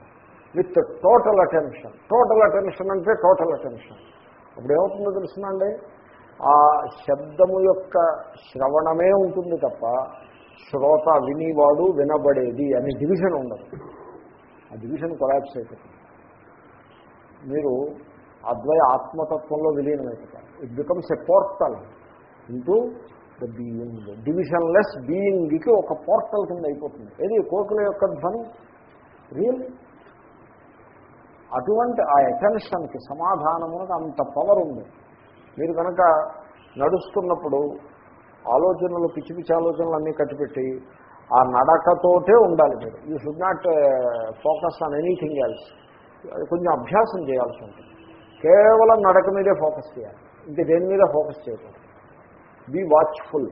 with total attention total attention అంటే టోటల్ అటెన్షన్ అప్పుడు ఏమవుతుందో తెలుసునండి? ఆ శబ్దము యొక్క శ్రవణమే ఉంటుంది తప్ప శ్రోత వినివాడు వినబడేది అనే డివిజన్ ఉండదు. ఆ డివిజన్ కొలాప్స్ అయిపోతుంది. మీరు అద్వయ ఆత్మతత్వంలో విలీనమైపోతారు. It becomes a portal into the being divisionless బీయింగ్కి ఒక పోర్టల్ కింద అయిపోతుంది. ఏది? కోకుల యొక్క ధ్వని? రియల్ అటువంటి ఆ అటెన్షన్కి సమాధానమునకు అంత పవర్ ఉంది. మీరు కనుక నడుస్తున్నప్పుడు ఆలోచనలు పిచ్చి పిచ్చి ఆలోచనలు అన్నీ కట్టిపెట్టి ఆ నడకతోటే ఉండాలి మీరు. You should not focus on anything else కొంచెం అభ్యాసం చేయాల్సి ఉంటుంది. కేవలం నడక మీదే ఫోకస్ చేయాలి. ఇంకా దేని మీద ఫోకస్ చేయకూడదు? బీ వాచ్ఫుల్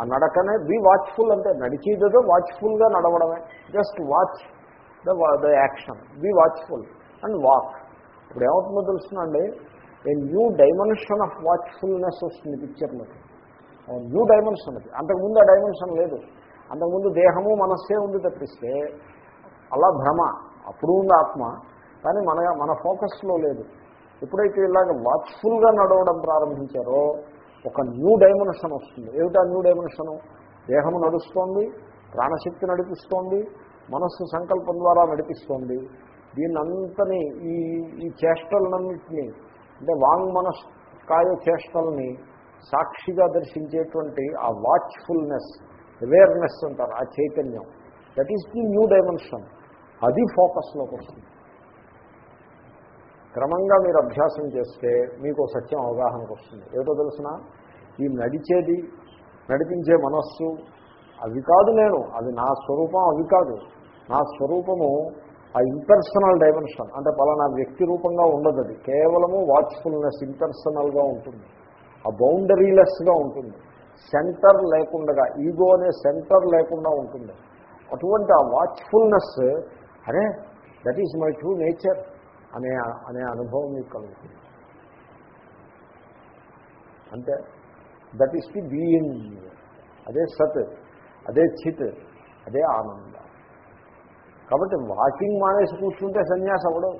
ఆ నడకనే బీ వాచ్ఫుల్ అంటే నడిచేదేదో వాచ్ఫుల్గా నడవడమే. Just watch the the action be watchful and walk. ఇప్పుడు ఏమవుతుందో తెలుసునండి? A new dimension of watchfulness వస్తుంది పిక్చర్లకి న్యూ డైమెన్షన్ అది అంతకుముందు ఆ డైమెన్షన్ లేదు. అంతకుముందు దేహము మనస్సే ఉంది తప్పిస్తే అలా భ్రమ. అప్పుడు ఉంది ఆత్మ కానీ మన మన ఫోకస్లో లేదు. ఎప్పుడైతే ఇలాగ వాచ్ఫుల్గా నడవడం ప్రారంభించారో ఒక న్యూ డైమెన్షన్ వస్తుంది. ఏమిటా న్యూ డైమెన్షను? దేహము నడుస్తోంది ప్రాణశక్తి నడిపిస్తోంది మనస్సు సంకల్పం ద్వారా నడిపిస్తోంది. దీన్నంతని ఈ ఈ చేష్టలన్నింటినీ అంటే వాంగ్మనస్కాయ చేష్టల్ని సాక్షిగా దర్శించేటువంటి ఆ వాచ్ఫుల్నెస్ అవేర్నెస్ అంటారు ఆ చైతన్యం. That is the new dimension అది ఫోకస్లోకి వస్తుంది. క్రమంగా మీరు అభ్యాసం చేస్తే మీకు సత్యం అవగాహనకు వస్తుంది. ఏదో తెలిసిన? ఈ నడిచేది నడిపించే మనస్సు అవి కాదు నేను అది నా స్వరూపం అవి కాదు. నా స్వరూపము ఆ ఇంపర్సనల్ డైమెన్షన్ అంటే పలానా వ్యక్తి రూపంగా ఉండదు అది. కేవలము వాచ్ఫుల్నెస్ ఇంపర్సనల్గా ఉంటుంది. ఆ బౌండరీలెస్గా ఉంటుంది. సెంటర్ లేకుండా ఈగో అనే సెంటర్ లేకుండా ఉంటుంది. అటువంటి ఆ వాచ్ఫుల్నెస్ అరే that is my true nature అనే అనే అనుభవం మీకు కలుగుతుంది. అంటే దట్ ఈస్ ది బీయింగ్ అదే సత్ అదే చిత్ అదే ఆనంద. కాబట్టి వాకింగ్ మానేసి కూర్చుంటే సన్యాసం అవ్వడం.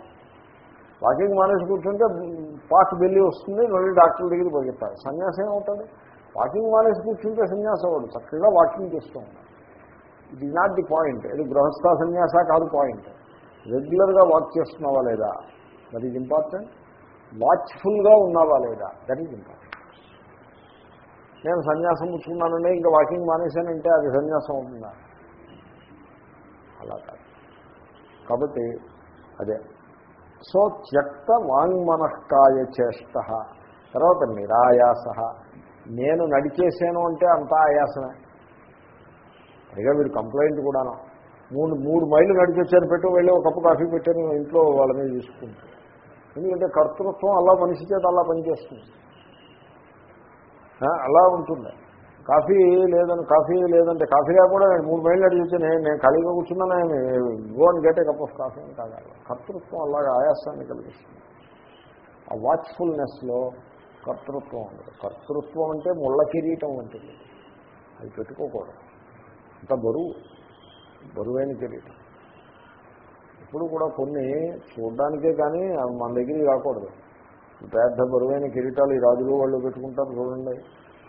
వాకింగ్ మానేసి కూర్చుంటే పాక్ బెల్లి వస్తుంది మళ్ళీ డాక్టర్ దగ్గరికి పరిగెత్తాలి సన్యాసం ఏమవుతుంది? వాకింగ్ మానేసి కూర్చుంటే సన్యాసం అవ్వడు. చక్కగా వాకింగ్ చేస్తూ ఉంటాడు it is not the point ఇది గృహస్థ సన్యాస కాదు పాయింట్ రెగ్యులర్గా వాక్ చేస్తున్నావా లేదా? దట్ ఈజ్ ఇంపార్టెంట్ వాచ్ఫుల్గా ఉన్నావా లేదా? దట్ ఈజ్ ఇంపార్టెంట్ నేను సన్యాసం పుచ్చుకున్నానంటే ఇంకా వాకింగ్ మానేశానంటే అది సన్యాసం అవుతుందా? అలా కాదు. కాబట్టి అదే. సో త్యక్త వాంగ్మనఃకాయ చేష్ట. తర్వాత నిరాయాస. నేను నడిచేసాను అంటే అంత ఆయాసమే. పైగా మీరు కంప్లైంట్ కూడాను. మూడు మూడు మైళ్ళు నడిచొచ్చాను పెట్టు వెళ్ళి ఒక కప్పు కాఫీ పెట్టాను ఇంట్లో వాళ్ళ మీద తీసుకుంటాను ఎందుకంటే కర్తృత్వం అలా మనిషి చేత అలా పనిచేస్తుంది. అలా ఉంటుంది. కాఫీ లేదని కాఫీ లేదంటే కాఫీ లేకుండా నేను మూడు మైళ్ళు అడిగితే నేను నేను ఖాళీగా కూర్చున్నాను go and get a cup of coffee అని తాగాలి కర్తృత్వం అలాగా ఆయాసాన్ని కలిగిస్తుంది. ఆ వాచ్ఫుల్నెస్లో కర్తృత్వం ఉండదు. కర్తృత్వం అంటే ముళ్ళ కిరీటం ఉంటుంది అది పెట్టుకోకూడదు. అంత బరువు బరువైన కిరీటం. ఇప్పుడు కూడా కొన్ని చూడడానికే కానీ మన దగ్గరికి రాకూడదు. పెద్ద బరువైన కిరీటాలు ఈ రాజులు వాళ్ళు పెట్టుకుంటారు చూడండి.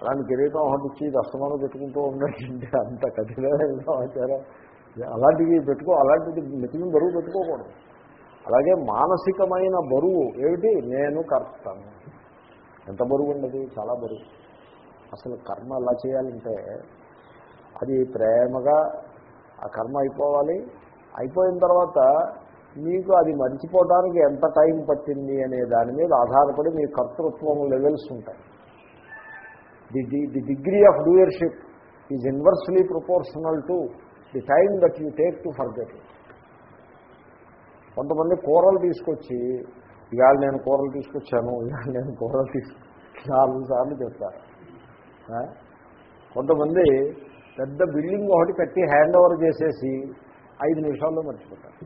అలాంటి కిరీటం ఒకటి ఇచ్చి దస్తమానం పెట్టుకుంటూ ఉండాలంటే అంత కఠినమైన ఆచారం అలాంటివి పెట్టుకో అలాంటిది మితిని బరువు పెట్టుకోకూడదు. అలాగే మానసికమైన బరువు ఏమిటి? నేను కర్తను. ఎంత బరువు ఉండదు చాలా బరువు. అసలు కర్మ ఎలా చేయాలంటే అది ప్రేమగా ఆ కర్మ అయిపోవాలి. అయిపోయిన తర్వాత మీకు అది మర్చిపోవడానికి ఎంత టైం పట్టింది అనే దాని మీద ఆధారపడి మీ కర్తృత్వం లెవెల్స్ ఉంటాయి. The the the degree of doership is inversely proportional to the time that you take to forget it కొంతమంది కూరలు తీసుకొచ్చి ఇవాళ నేను కూరలు తీసుకొచ్చాను ఇవాళ నేను కూరలు తీసుకు నాలుగు సార్లు చెప్తారు. కొంతమంది పెద్ద బిల్డింగ్ ఒకటి కట్టి హ్యాండ్ ఓవర్ చేసేసి ఐదు నిమిషాల్లో మర్చిపోతారు.